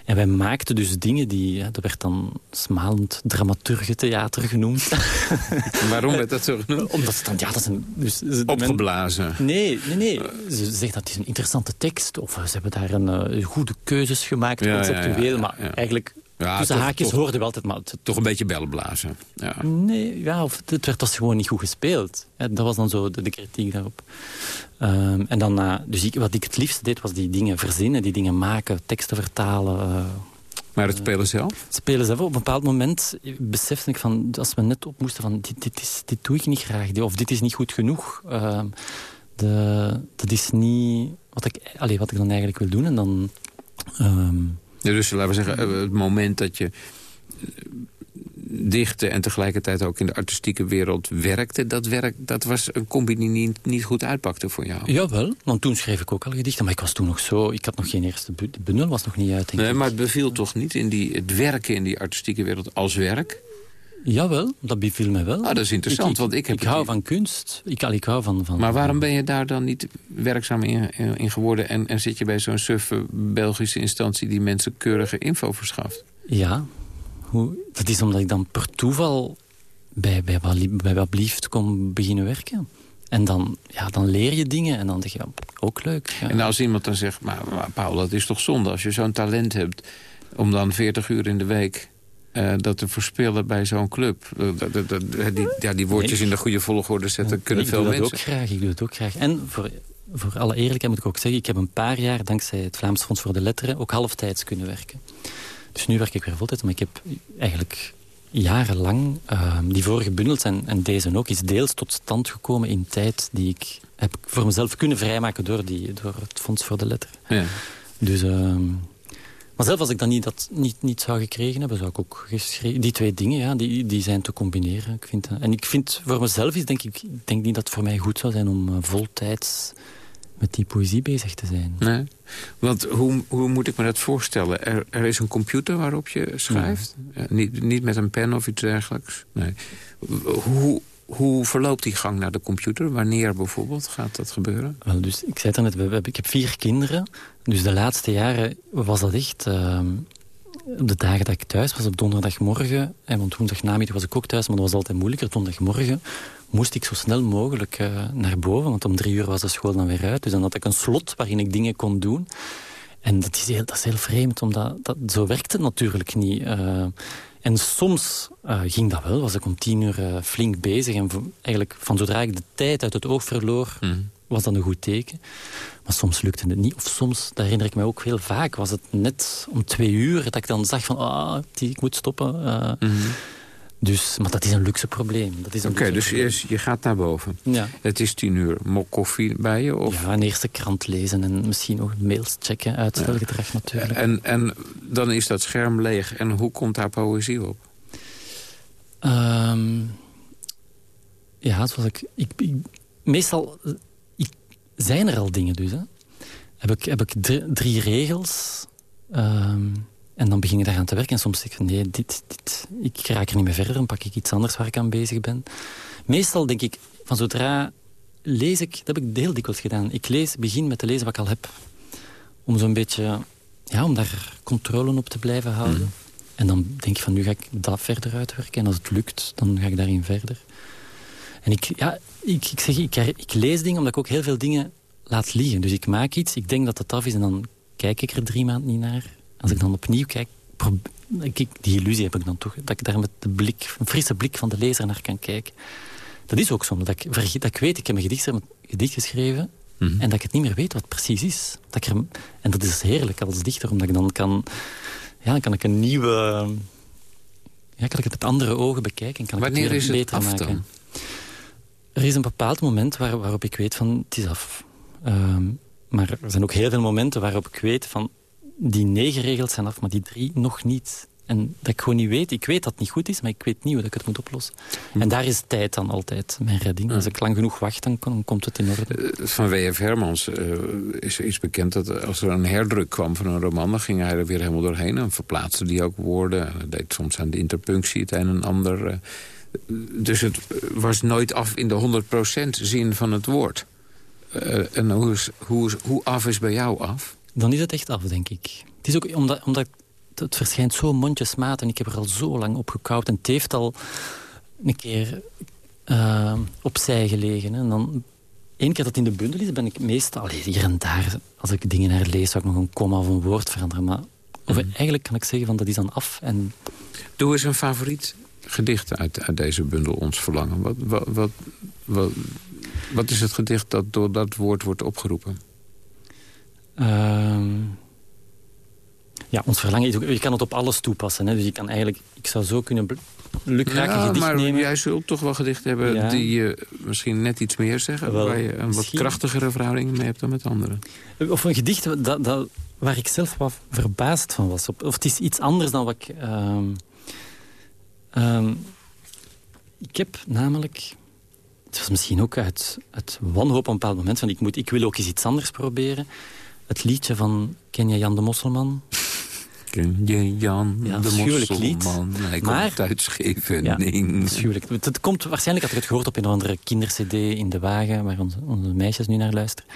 Speaker 9: En wij maakten dus dingen die... dat werd dan smalend dramaturgentheater genoemd. [LAUGHS]
Speaker 8: Waarom werd dat zo genoemd?
Speaker 9: Omdat ze dan... Ja, dat is een, dus,
Speaker 8: Opgeblazen?
Speaker 9: nee, nee, nee. Ze zeggen dat het is een interessante tekst. Of ze hebben daar een uh, goede keuzes gemaakt, conceptueel. maar eigenlijk ja, Tussen haakjes toch, hoorden we altijd... Maar
Speaker 8: toch een beetje bellenblazen. Ja.
Speaker 9: Nee, ja, of het werd dus gewoon niet goed gespeeld. Dat was dan zo de, kritiek daarop. Um, en dan, uh, dus ik, wat ik het liefst deed, was die dingen verzinnen, die dingen maken, teksten vertalen. Uh,
Speaker 8: maar het spelen zelf? Het
Speaker 9: spelen zelf. Op een bepaald moment besefte ik van, als we net op moesten van, dit, dit, is, dit doe ik niet graag, of dit is niet goed genoeg. Uh, de, dat is niet wat ik, allez, wat ik dan eigenlijk wil doen. En dan... Um,
Speaker 8: dus laten we zeggen, eh, het moment dat je eh, dichte en tegelijkertijd ook in de artistieke wereld werkte... dat, werk, dat was een combi die niet, niet goed uitpakte voor jou.
Speaker 9: Jawel, want toen schreef ik ook al gedichten. Maar ik was toen nog zo... Ik had nog geen eerste... De bundel was nog niet uit,
Speaker 8: Nee, maar het beviel toch niet in die, het werken in die artistieke wereld als werk?
Speaker 9: Jawel, dat beviel mij wel.
Speaker 8: Ah, dat is interessant,
Speaker 9: ik,
Speaker 8: want ik heb...
Speaker 9: Ik hou van kunst. Ik, ik hou van, van...
Speaker 8: Maar waarom ben je daar dan niet werkzaam in, in geworden... En, en zit je bij zo'n suffe Belgische instantie... die mensen keurige info verschaft?
Speaker 9: Ja, hoe, dat is omdat ik dan per toeval bij, bij, bij wat blieft kon beginnen werken. En dan, ja, dan leer je dingen en dan denk je, ook leuk.
Speaker 8: En als iemand dan zegt, maar, maar Paul, dat is toch zonde... als je zo'n talent hebt om dan 40 uur in de week uh, dat te voorspellen bij zo'n club. Uh, die, ja, die woordjes in de goede volgorde zetten kunnen veel mensen.
Speaker 9: Ik doe dat ook graag, ik doe het ook graag. En voor, voor alle eerlijkheid moet ik ook zeggen... ik heb een paar jaar, dankzij het Vlaams Fonds voor de Letteren... ook halftijds kunnen werken. Dus nu werk ik weer voltijd, maar ik heb eigenlijk jarenlang... Uh, die vorige bundels en, en deze ook... is deels tot stand gekomen in tijd die ik heb voor mezelf kunnen vrijmaken... door, die, door het Fonds voor de Letteren. Ja. Dus... Uh, maar zelf als ik dat niet, dat niet, niet zou gekregen hebben, zou ik ook geschreven... Die twee dingen, ja, die, die zijn te combineren. Ik vind, en ik vind voor mezelf, is denk ik, ik denk niet dat het voor mij goed zou zijn om uh, voltijds met die poëzie bezig te zijn.
Speaker 8: Nee. Want hoe, hoe moet ik me dat voorstellen? Er, er is een computer waarop je schrijft? Ja, niet, niet met een pen of iets dergelijks? Nee. Hoe, hoe verloopt die gang naar de computer? Wanneer bijvoorbeeld gaat dat gebeuren?
Speaker 9: Wel, dus, ik zei het net, ik heb vier kinderen. Dus de laatste jaren was dat echt... Op de dagen dat ik thuis was, op donderdagmorgen... En want woensdagnamiddag was ik ook thuis, maar dat was altijd moeilijker. Donderdagmorgen moest ik zo snel mogelijk uh, naar boven. Want om drie uur was de school dan weer uit. Dus dan had ik een slot waarin ik dingen kon doen. En dat is heel, dat is heel vreemd, omdat dat, zo werkt het natuurlijk niet. Uh, en soms uh, ging dat wel, was ik om tien uur uh, flink bezig. En eigenlijk van zodra ik de tijd uit het oog verloor, mm. was dat een goed teken. Maar soms lukte het niet. Of soms, dat herinner ik me ook heel vaak, was het net om twee uur dat ik dan zag van, ah, ik moet stoppen. Uh, mm. Dus, maar dat is een luxe probleem.
Speaker 8: Oké, dus je, je, gaat naar boven.
Speaker 9: Ja.
Speaker 8: Het is tien uur. Mok koffie bij je? Of?
Speaker 9: Ja, een eerste krant lezen en misschien nog mails checken. Uitstelgedrag ja. natuurlijk.
Speaker 8: En, en dan is dat scherm leeg. En hoe komt daar poëzie op?
Speaker 9: Um, ja, zoals ik... ik, ik meestal ik, zijn er al dingen dus. Hè. Heb ik, heb ik drie, drie regels... Um, En dan begin je daaraan te werken. En soms zeg ik, nee, dit, dit, ik raak er niet meer verder. Dan pak ik iets anders waar ik aan bezig ben. Meestal denk ik, van zodra lees ik... Dat heb ik heel dikwijls gedaan. Ik lees, begin met te lezen wat ik al heb. Om zo'n beetje... Ja, om daar controle op te blijven houden.
Speaker 8: Mhm.
Speaker 9: En dan denk ik van, nu ga ik dat verder uitwerken. En als het lukt, dan ga ik daarin verder. En ik, ja, ik, ik zeg, ik, ik lees dingen omdat ik ook heel veel dingen laat liggen. Dus ik maak iets, ik denk dat het af is en dan kijk ik er drie maanden niet naar. Als ik dan opnieuw kijk, ik, die illusie heb ik dan toch. Dat ik daar met de blik, een frisse blik van de lezer naar kan kijken. Dat is ook zo, dat ik, vergeet, dat ik weet, ik heb een gedicht, gedicht geschreven... en dat ik het niet meer weet wat het precies is. Dat ik er, en dat is heerlijk als dichter, omdat ik dan kan... Ja, dan kan ik een nieuwe... Ja, kan ik het met andere ogen bekijken. En kan
Speaker 8: Wanneer
Speaker 9: ik het weer
Speaker 8: is het
Speaker 9: beter
Speaker 8: af
Speaker 9: maken.
Speaker 8: dan?
Speaker 9: Er is een bepaald moment waar, waarop ik weet van het is af. Ehm, maar er zijn ook heel veel momenten waarop ik weet van die negen regels zijn af, maar die drie nog niet. En dat ik gewoon niet weet. Ik weet dat het niet goed is, maar ik weet niet hoe dat ik het moet oplossen. En daar is tijd dan altijd mijn redding. Als ik lang genoeg wacht, dan, dan komt het in orde.
Speaker 8: Eh, Van W.F. Hermans eh, is iets bekend dat als er een herdruk kwam van een roman... dan ging hij er weer helemaal doorheen en verplaatste die ook woorden. Hij deed soms aan de interpunctie het een en ander. eh. dus het was nooit af in de 100% zin van het woord. En hoe, is, hoe, is, hoe af is bij jou af?
Speaker 9: Dan is het echt af, denk ik. Het is ook omdat, omdat het, verschijnt zo mondjesmaat en ik heb er al zo lang op gekauwd. En het heeft al een keer eh, opzij gelegen. Hè. En dan, één keer dat het in de bundel is, ben ik meestal... Allee, hier en daar, als ik dingen herlees, zou ik nog een komma of een woord veranderen. Maar of, eigenlijk kan ik zeggen, van dat is dan af. En
Speaker 8: Doe eens een favoriet gedicht uit, uit deze bundel, Ons Verlangen. Wat, wat, wat, wat, wat is het gedicht dat door dat woord wordt opgeroepen?
Speaker 9: Ehm, ja, ons verlangen is ook... Je kan het op alles toepassen. Hè? Dus je kan eigenlijk... Ik zou zo kunnen... Lukraak een
Speaker 8: Ja,
Speaker 9: gedicht
Speaker 8: maar
Speaker 9: nemen.
Speaker 8: jij zult toch wel gedichten hebben
Speaker 9: Ja.
Speaker 8: die je misschien net iets meer zeggen...
Speaker 9: Wel,
Speaker 8: waar je een wat
Speaker 9: misschien.
Speaker 8: krachtigere verhouding mee hebt dan met anderen.
Speaker 9: Of een gedicht dat, dat, waar ik zelf wat verbaasd van was. Of het is iets anders dan wat ik... ehm, ehm, ik heb namelijk... Het was misschien ook uit, uit wanhoop op een bepaald moment... van ik, moet, ik wil ook eens iets anders proberen. Het liedje van... Ken je Jan de Mosselman?
Speaker 8: Ken je Jan
Speaker 9: Ja,
Speaker 8: de. Mosselman? Hij
Speaker 9: Maar-
Speaker 8: komt uit Scheveningen.
Speaker 9: Afschuwelijk. Het, komt, waarschijnlijk had ik het gehoord op een of andere kindercd in de wagen... waar onze, onze meisjes nu naar luisteren.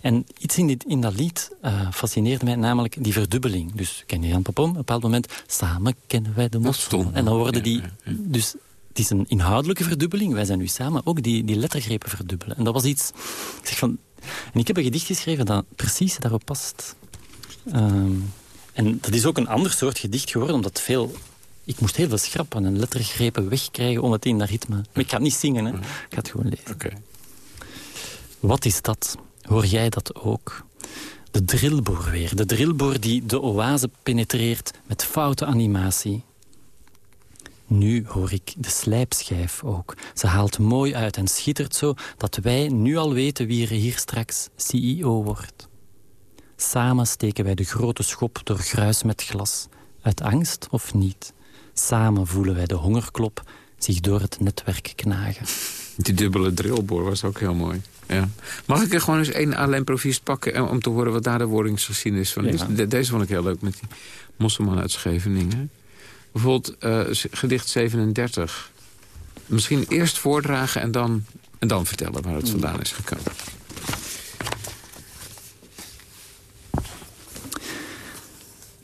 Speaker 9: En iets in, dit, in dat lied eh, fascineerde mij, namelijk die verdubbeling. Dus ken je Jan Papom? Op een bepaald moment, samen kennen wij de mosselman. En dan worden die... Dus het is een inhoudelijke verdubbeling. Wij zijn nu samen ook die, die lettergrepen verdubbelen. En dat was iets... Ik zeg van... En ik heb een gedicht geschreven dat precies daarop past. Ehm, en dat is ook een ander soort gedicht geworden, omdat veel... Ik moest heel veel schrappen en lettergrepen wegkrijgen om het in dat ritme... Maar ik ga het niet zingen, hè. ik ga het gewoon lezen. Wat is dat? Hoor jij dat ook? De drillboor weer. De drillboor die de oase penetreert met foute animatie. Nu hoor ik de slijpschijf ook. Ze haalt mooi uit en schittert zo... dat wij nu al weten wie er hier straks CEO wordt. Samen steken wij de grote schop door gruis met glas. Uit angst of niet? Samen voelen wij de hongerklop zich door het netwerk knagen.
Speaker 8: Die dubbele drillboor was ook heel mooi. Ja. Mag ik er gewoon eens één alleen proviest pakken... eh, om te horen wat daar de wordingsgeschiedenis van is?
Speaker 9: Ja.
Speaker 8: De- deze vond ik heel leuk met die mosselman uit Scheveningen. Bijvoorbeeld eh, gedicht 37. Misschien eerst voordragen en dan, en dan vertellen waar het vandaan is gekomen.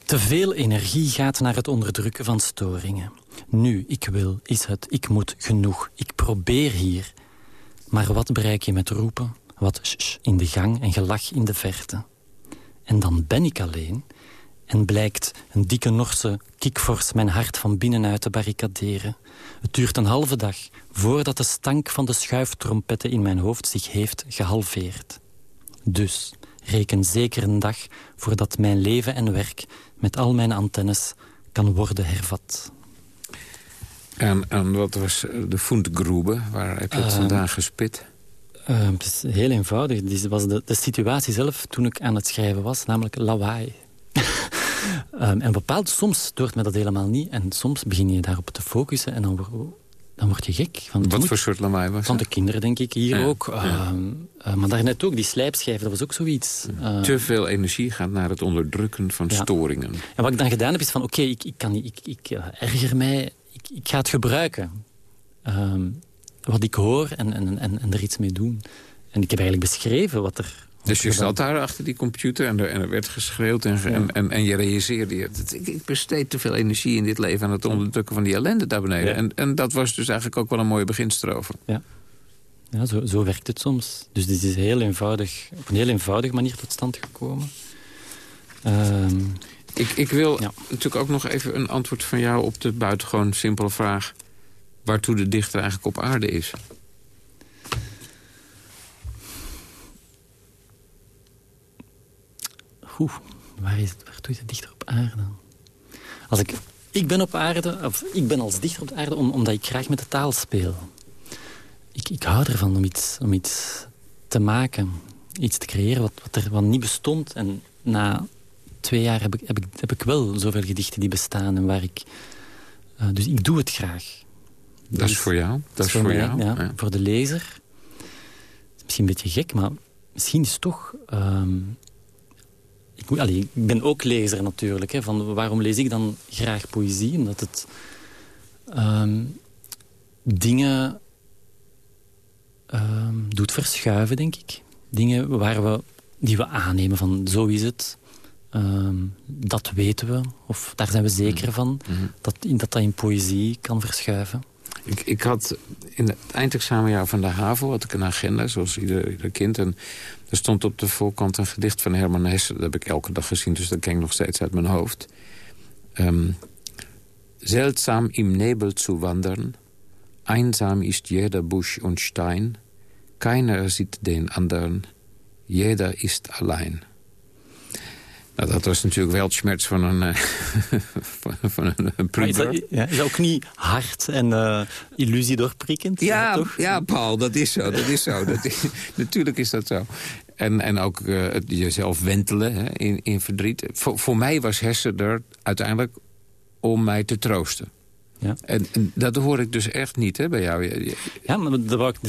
Speaker 9: Te veel energie gaat naar het onderdrukken van storingen. Nu, ik wil, is het, ik moet, genoeg. Ik probeer hier. Maar wat bereik je met roepen? Wat sh in de gang en gelach in de verte? En dan ben ik alleen en blijkt een dikke Norse kikvors mijn hart van binnenuit te barricaderen. Het duurt een halve dag voordat de stank van de schuiftrompetten in mijn hoofd zich heeft gehalveerd. Dus reken zeker een dag voordat mijn leven en werk met al mijn antennes kan worden hervat.
Speaker 8: En, en wat was eh, de Fundgrube? Waar heb je het
Speaker 9: Ehm,
Speaker 8: vandaan gespit?
Speaker 9: Eh, het is heel eenvoudig. Dit was de, de situatie zelf toen ik aan het schrijven was, namelijk lawaai. [LAUGHS] Ehm, en bepaald, soms doort me dat helemaal niet. En soms begin je daarop te focussen en dan word- dan word je gek. Van,
Speaker 8: Wat voor soort lawaai was
Speaker 9: Van de kinderen, denk ik, hier
Speaker 8: Ja,
Speaker 9: ook.
Speaker 8: ja.
Speaker 9: Ehm, eh, maar daarnet ook, die slijpschijf, dat was ook zoiets. Eh,
Speaker 8: Te veel energie gaat naar het onderdrukken van storingen.
Speaker 9: En wat ik dan gedaan heb, is van oké, ik, ik, kan ik, ik eh, erger mij, ik, ik ga het gebruiken. Ehm, wat ik hoor en, en, en, en er iets mee doen. En ik heb eigenlijk beschreven wat er...
Speaker 8: Dus je zat daar achter die computer en er, en er werd geschreeuwd... En, en, en, je realiseerde, je, ik, ik besteed te veel energie in dit leven... aan het onderdrukken van die ellende daar beneden.
Speaker 9: Ja.
Speaker 8: En, en dat was dus eigenlijk ook wel een mooie beginstrofe.
Speaker 9: Ja, ja zo, zo werkt het soms. Dus dit is heel eenvoudig, op een heel eenvoudige manier tot stand gekomen. Ehm,
Speaker 8: Ik, ik wil natuurlijk ook nog even een antwoord van jou... op de buitengewoon simpele vraag... waartoe de dichter eigenlijk op aarde is.
Speaker 9: Oeh, waar, is het, waar doe je het dichter op aarde? Als ik, ik ben op aarde, of ik ben als dichter op de aarde om- omdat ik graag met de taal speel. Ik, ik hou ervan om iets, om iets te maken, iets te creëren wat, wat er wat niet bestond. En na twee jaar heb ik, heb, ik, heb ik wel zoveel gedichten die bestaan en waar ik... eh, dus ik doe het graag.
Speaker 8: Dat is voor jou? Dat is voor
Speaker 9: mij,
Speaker 8: jou?
Speaker 9: Ja,
Speaker 8: Ja.
Speaker 9: Voor de lezer. Het is misschien een beetje gek, maar misschien is het toch... ehm, ik, allee, ik ben ook lezer natuurlijk. Hè, van waarom lees ik dan graag poëzie? Omdat het ehm, dingen ehm, doet verschuiven, denk ik. Dingen waar we, die we aannemen van zo is het. Ehm, dat weten we, of daar zijn we zeker van. Dat, in, dat dat in poëzie kan verschuiven.
Speaker 8: Ik, ik had in het eindexamenjaar van de HAVO had ik een agenda, zoals ieder, kind. En er stond op de voorkant een gedicht van Herman Hesse. Dat heb ik elke dag gezien, dus dat ik nog steeds uit mijn hoofd. Ehm Seltsam im Nebel zu wandern. Einsam ist jeder Busch und Stein. Keiner sieht den anderen. Jeder ist allein. Nou, dat was natuurlijk wel het schmerz van een, eh, [LAUGHS] van, van een,
Speaker 9: Maar is dat, ja, is dat ook niet hard en eh, illusie doorprikkend?
Speaker 8: Ja,
Speaker 9: toch?
Speaker 8: ja, Paul, dat is zo. Dat is zo. [LAUGHS] Dat is- natuurlijk is dat zo. En, en ook eh, jezelf wentelen hè, in, in verdriet. Voor, voor mij was Hesse er uiteindelijk om mij te troosten.
Speaker 9: Ja.
Speaker 8: En, en dat hoor ik dus echt niet hè, bij jou.
Speaker 9: Ja,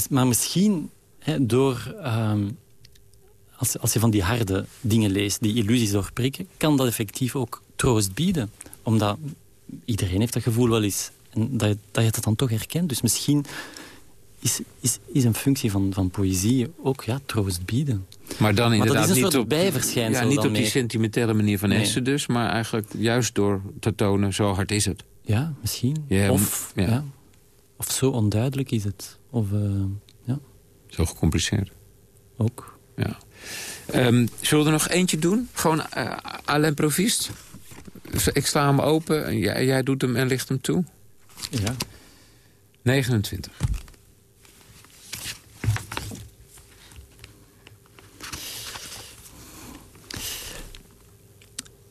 Speaker 9: maar misschien hè, door... ehm, als, als je van die harde dingen leest, die illusies doorprikken... kan dat effectief ook troost bieden. Omdat iedereen heeft dat gevoel wel eens. En dat, je- dat je dat dan toch herkent. Dus misschien is, is, is een functie van, van poëzie ook ja, troost bieden.
Speaker 8: Maar dan
Speaker 9: Maar dat
Speaker 8: inderdaad
Speaker 9: is een
Speaker 8: niet
Speaker 9: soort
Speaker 8: op,
Speaker 9: bijverschijnsel
Speaker 8: ja, niet op die sentimentele manier van
Speaker 9: Nee.
Speaker 8: Hesse dus. Maar eigenlijk juist door te tonen, zo hard is het.
Speaker 9: Ja, misschien.
Speaker 8: Ja,
Speaker 9: of,
Speaker 8: ja.
Speaker 9: ja. of zo onduidelijk is het. Of, eh, ja,
Speaker 8: Zo gecompliceerd.
Speaker 9: ook.
Speaker 8: Ja. Ehm, zullen we er nog eentje doen? Gewoon uh, à l'improviste? Ik sla hem open en jij, jij doet hem en licht hem toe.
Speaker 9: Ja.
Speaker 8: 29.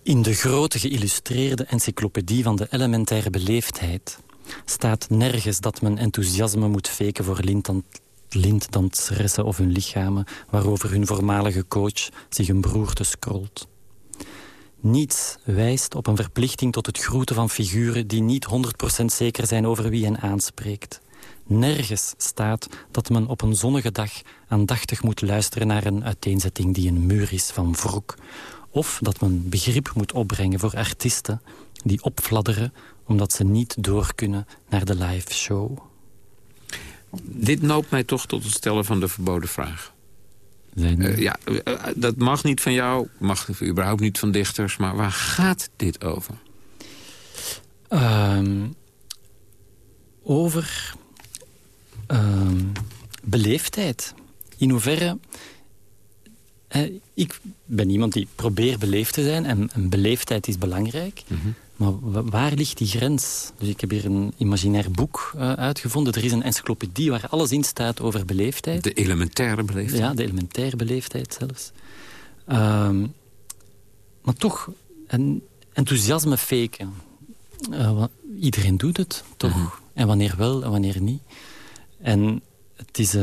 Speaker 9: In de grote geïllustreerde encyclopedie van de elementaire beleefdheid staat nergens dat men enthousiasme moet faken voor lintdanseressen of hun lichamen waarover hun voormalige coach zich een beroerte scrolt. Niets wijst op een verplichting tot het groeten van figuren die niet 100% zeker zijn over wie hen aanspreekt. Nergens staat dat men op een zonnige dag aandachtig moet luisteren naar een uiteenzetting die een muur is van wrok. Of dat men begrip moet opbrengen voor artiesten die opfladderen omdat ze niet door kunnen naar de live show.
Speaker 8: Dit noopt mij toch tot het stellen van de verboden vraag. Eh, ja, eh, dat mag niet van jou, mag überhaupt niet van dichters... maar waar gaat dit over?
Speaker 9: Ehm, over ehm, beleefdheid. In hoeverre... eh, ik ben iemand die probeert beleefd te zijn en, en beleefdheid is belangrijk. Maar wa- waar ligt die grens? Dus ik heb hier een imaginair boek eh, uitgevonden. Er is een encyclopedie waar alles in staat over beleefdheid.
Speaker 8: De elementaire beleefdheid?
Speaker 9: Ja, de elementaire beleefdheid zelfs. Ehm, maar toch, een enthousiasme faken. Eh, iedereen doet het, toch? En wanneer wel en wanneer niet. En het is...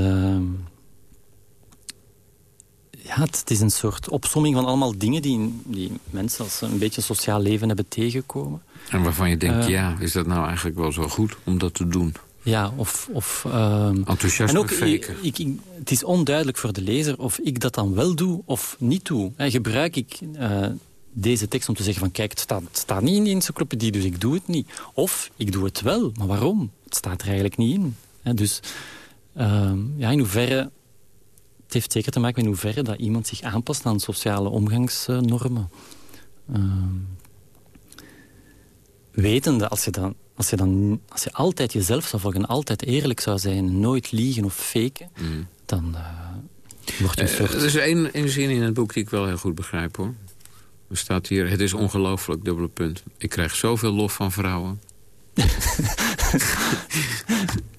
Speaker 9: ja, het, is een soort opsomming van allemaal dingen die, die mensen als ze een beetje sociaal leven hebben tegengekomen.
Speaker 8: En waarvan je denkt,
Speaker 9: Eh.
Speaker 8: ja, is dat nou eigenlijk wel zo goed om dat te doen?
Speaker 9: Ja, of... of
Speaker 8: Enthousiasme
Speaker 9: en ook. Ik, ik- het is onduidelijk voor de lezer of ik dat dan wel doe of niet doe. En gebruik ik eh, deze tekst om te zeggen van... kijk, het staat, het staat niet in die encyclopedie, dus ik doe het niet. Of ik doe het wel, maar waarom? Het staat er eigenlijk niet in. Dus ehm, ja, in hoeverre... Het heeft zeker te maken met hoeverre dat iemand zich aanpast aan sociale omgangsnormen. Ehm, wetende, als je, dan, als, je dan, als je altijd jezelf zou volgen... altijd eerlijk zou zijn, nooit liegen of faken... dan eh wordt je een
Speaker 8: Eh,
Speaker 9: soort...
Speaker 8: er is één, één zin in het boek die ik wel heel goed begrijp, hoor. Er staat hier, het is ongelooflijk, dubbele punt. Ik krijg zoveel lof van vrouwen. [LAUGHS] [LAUGHS]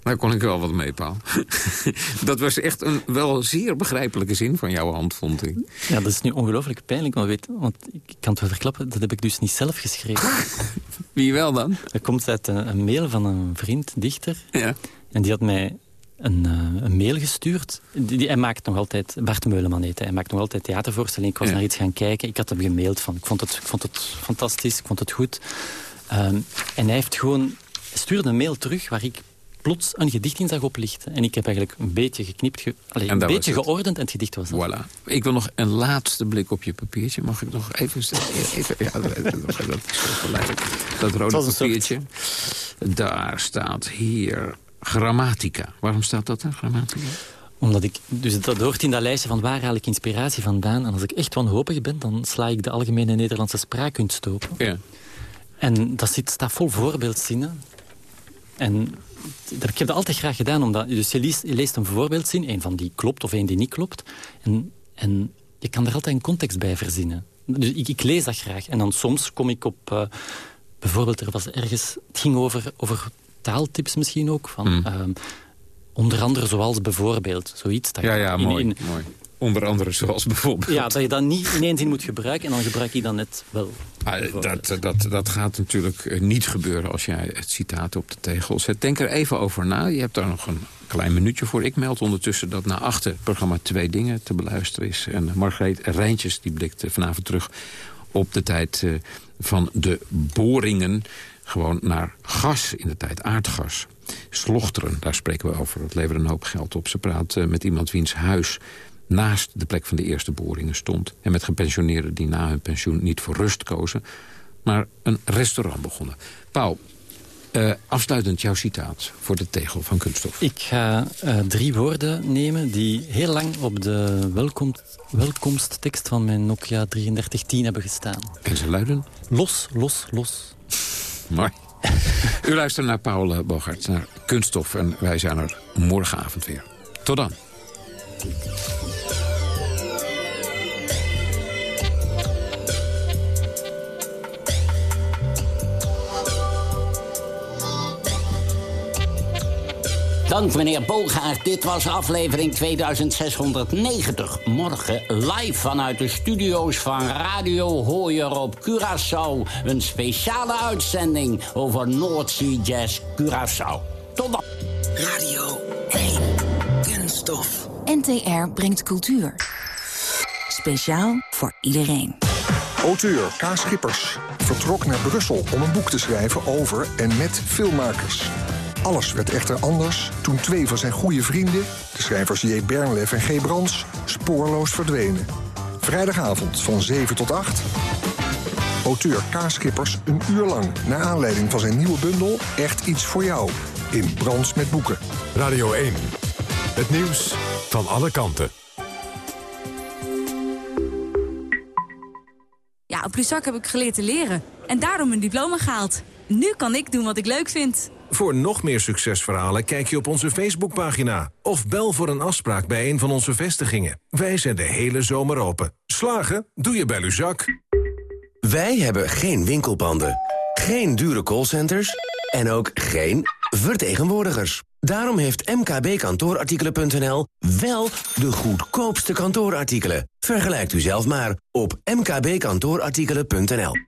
Speaker 8: Daar kon ik wel wat mee, Paul. [LAUGHS] dat was echt een wel zeer begrijpelijke zin van jouw hand, vond ik.
Speaker 9: Ja, dat is nu ongelooflijk pijnlijk, maar weet, want ik kan het wel verklappen, dat heb ik dus niet zelf geschreven. [LAUGHS]
Speaker 8: Wie wel dan?
Speaker 9: Dat komt uit een, een mail van een vriend, dichter.
Speaker 8: Ja.
Speaker 9: En die had mij een, eh, een mail gestuurd. Die, die- hij maakt nog altijd, Bart Meuleman heet hij, hij maakt nog altijd theatervoorstellingen. Ik was
Speaker 8: Ja.
Speaker 9: naar iets gaan kijken, ik had hem gemaild van, ik vond het, ik vond het fantastisch, ik vond het goed. Ehm, en hij heeft gewoon, stuurde een mail terug waar ik plots een gedicht in zag oplichten. En ik heb eigenlijk een beetje geknipt, ge, allee,
Speaker 8: En
Speaker 9: een beetje geordend en het gedicht was dat.
Speaker 8: Voilà. Ik wil nog een laatste blik op je papiertje. Mag ik nog even... [LAUGHS] even ja, dat, dat, rode
Speaker 9: soort-
Speaker 8: papiertje. Daar staat hier grammatica. Waarom staat dat daar, grammatica?
Speaker 9: Omdat ik, dus dat hoort in dat lijstje van waar haal ik inspiratie vandaan. En als ik echt wanhopig ben, dan sla ik de algemene Nederlandse spraakkunst open.
Speaker 8: Ja.
Speaker 9: En dat zit, staat vol voorbeeldzinnen. En dat, ik heb dat altijd graag gedaan. Omdat, dus je leest, je leest een voorbeeldzin, een van die klopt of een die niet klopt. En, en je kan er altijd een context bij verzinnen. Dus ik, ik lees dat graag. En dan soms kom ik op... eh, bijvoorbeeld, er was ergens... Het ging over, over taaltips misschien ook. Van,
Speaker 8: Hmm.
Speaker 9: ehm, onder andere zoals bijvoorbeeld. Zoiets. Dat
Speaker 8: Ja, ja,
Speaker 9: in-
Speaker 8: mooi,
Speaker 9: in-
Speaker 8: mooi. Onder andere zoals bijvoorbeeld...
Speaker 9: ja, dat je dat niet in één zin moet gebruiken. En dan gebruik je dat net wel.
Speaker 8: Ah, dat, dat, dat gaat natuurlijk eh, niet gebeuren als jij het citaat op de tegel zet. Denk er even over na. Je hebt daar nog een klein minuutje voor. Ik meld ondertussen dat na achter het programma Twee Dingen te beluisteren is. En Margreet Rijntjes die blikt vanavond terug op de tijd eh, van de boringen. Gewoon naar gas in de tijd, aardgas. Slochteren, daar spreken we over. Dat levert een hoop geld op. Ze praat eh, met iemand wiens huis naast de plek van de eerste boringen stond. En met gepensioneerden die na hun pensioen niet voor rust kozen... maar een restaurant begonnen. Paul, eh, afsluitend jouw citaat voor de tegel van kunststof.
Speaker 9: Ik ga eh, drie woorden nemen die heel lang op de welkom, welkomsttekst van mijn Nokia 3310 hebben gestaan.
Speaker 8: En ze luiden?
Speaker 9: Los, los, los.
Speaker 8: Mooi. U luistert naar Paul eh, Bogart, naar Kunststof. En wij zijn er morgenavond weer. Tot dan.
Speaker 7: Dank meneer Bogaert. Dit was aflevering 2690. Morgen live vanuit de studio's van Radio Hooyer op Curaçao. Een speciale uitzending over Noordzee Jazz Curaçao. Tot dan.
Speaker 10: Radio 1. Kunststof.
Speaker 11: NTR brengt cultuur. Speciaal voor iedereen.
Speaker 12: Auteur K. Schippers vertrok naar Brussel om een boek te schrijven over en met filmmakers. Alles werd echter anders toen twee van zijn goede vrienden, de schrijvers J. Bernlef en G. Brands, spoorloos verdwenen. Vrijdagavond van 7 tot 8. Auteur K. Schippers een uur lang naar aanleiding van zijn nieuwe bundel Echt iets voor jou in Brands met boeken.
Speaker 6: Radio 1. Het nieuws van alle kanten.
Speaker 13: Ja, op Luzak heb ik geleerd te leren. En daarom een diploma gehaald. Nu kan ik doen wat ik leuk vind.
Speaker 14: Voor nog meer succesverhalen kijk je op onze Facebookpagina... of bel voor een afspraak bij een van onze vestigingen. Wij zijn de hele zomer open. Slagen? Doe je bij Luzak.
Speaker 15: Wij hebben geen winkelpanden, geen dure callcenters en ook geen vertegenwoordigers. Daarom heeft mkbkantoorartikelen.nl wel de goedkoopste kantoorartikelen. Vergelijkt u zelf maar op mkbkantoorartikelen.nl.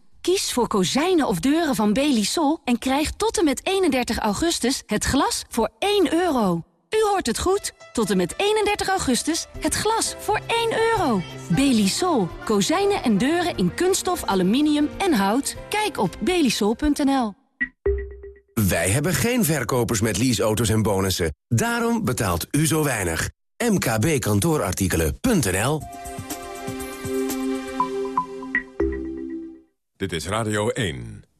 Speaker 16: Kies voor kozijnen of deuren van Belisol en krijg tot en met 31 augustus het glas voor 1 euro. U hoort het goed. Tot en met 31 augustus het glas voor 1 euro. Belisol. Kozijnen en deuren in kunststof, aluminium en hout. Kijk op belisol.nl.
Speaker 15: Wij hebben geen verkopers met leaseauto's en bonussen. Daarom betaalt u zo weinig. mkbkantoorartikelen.nl
Speaker 6: Dit is Radio 1.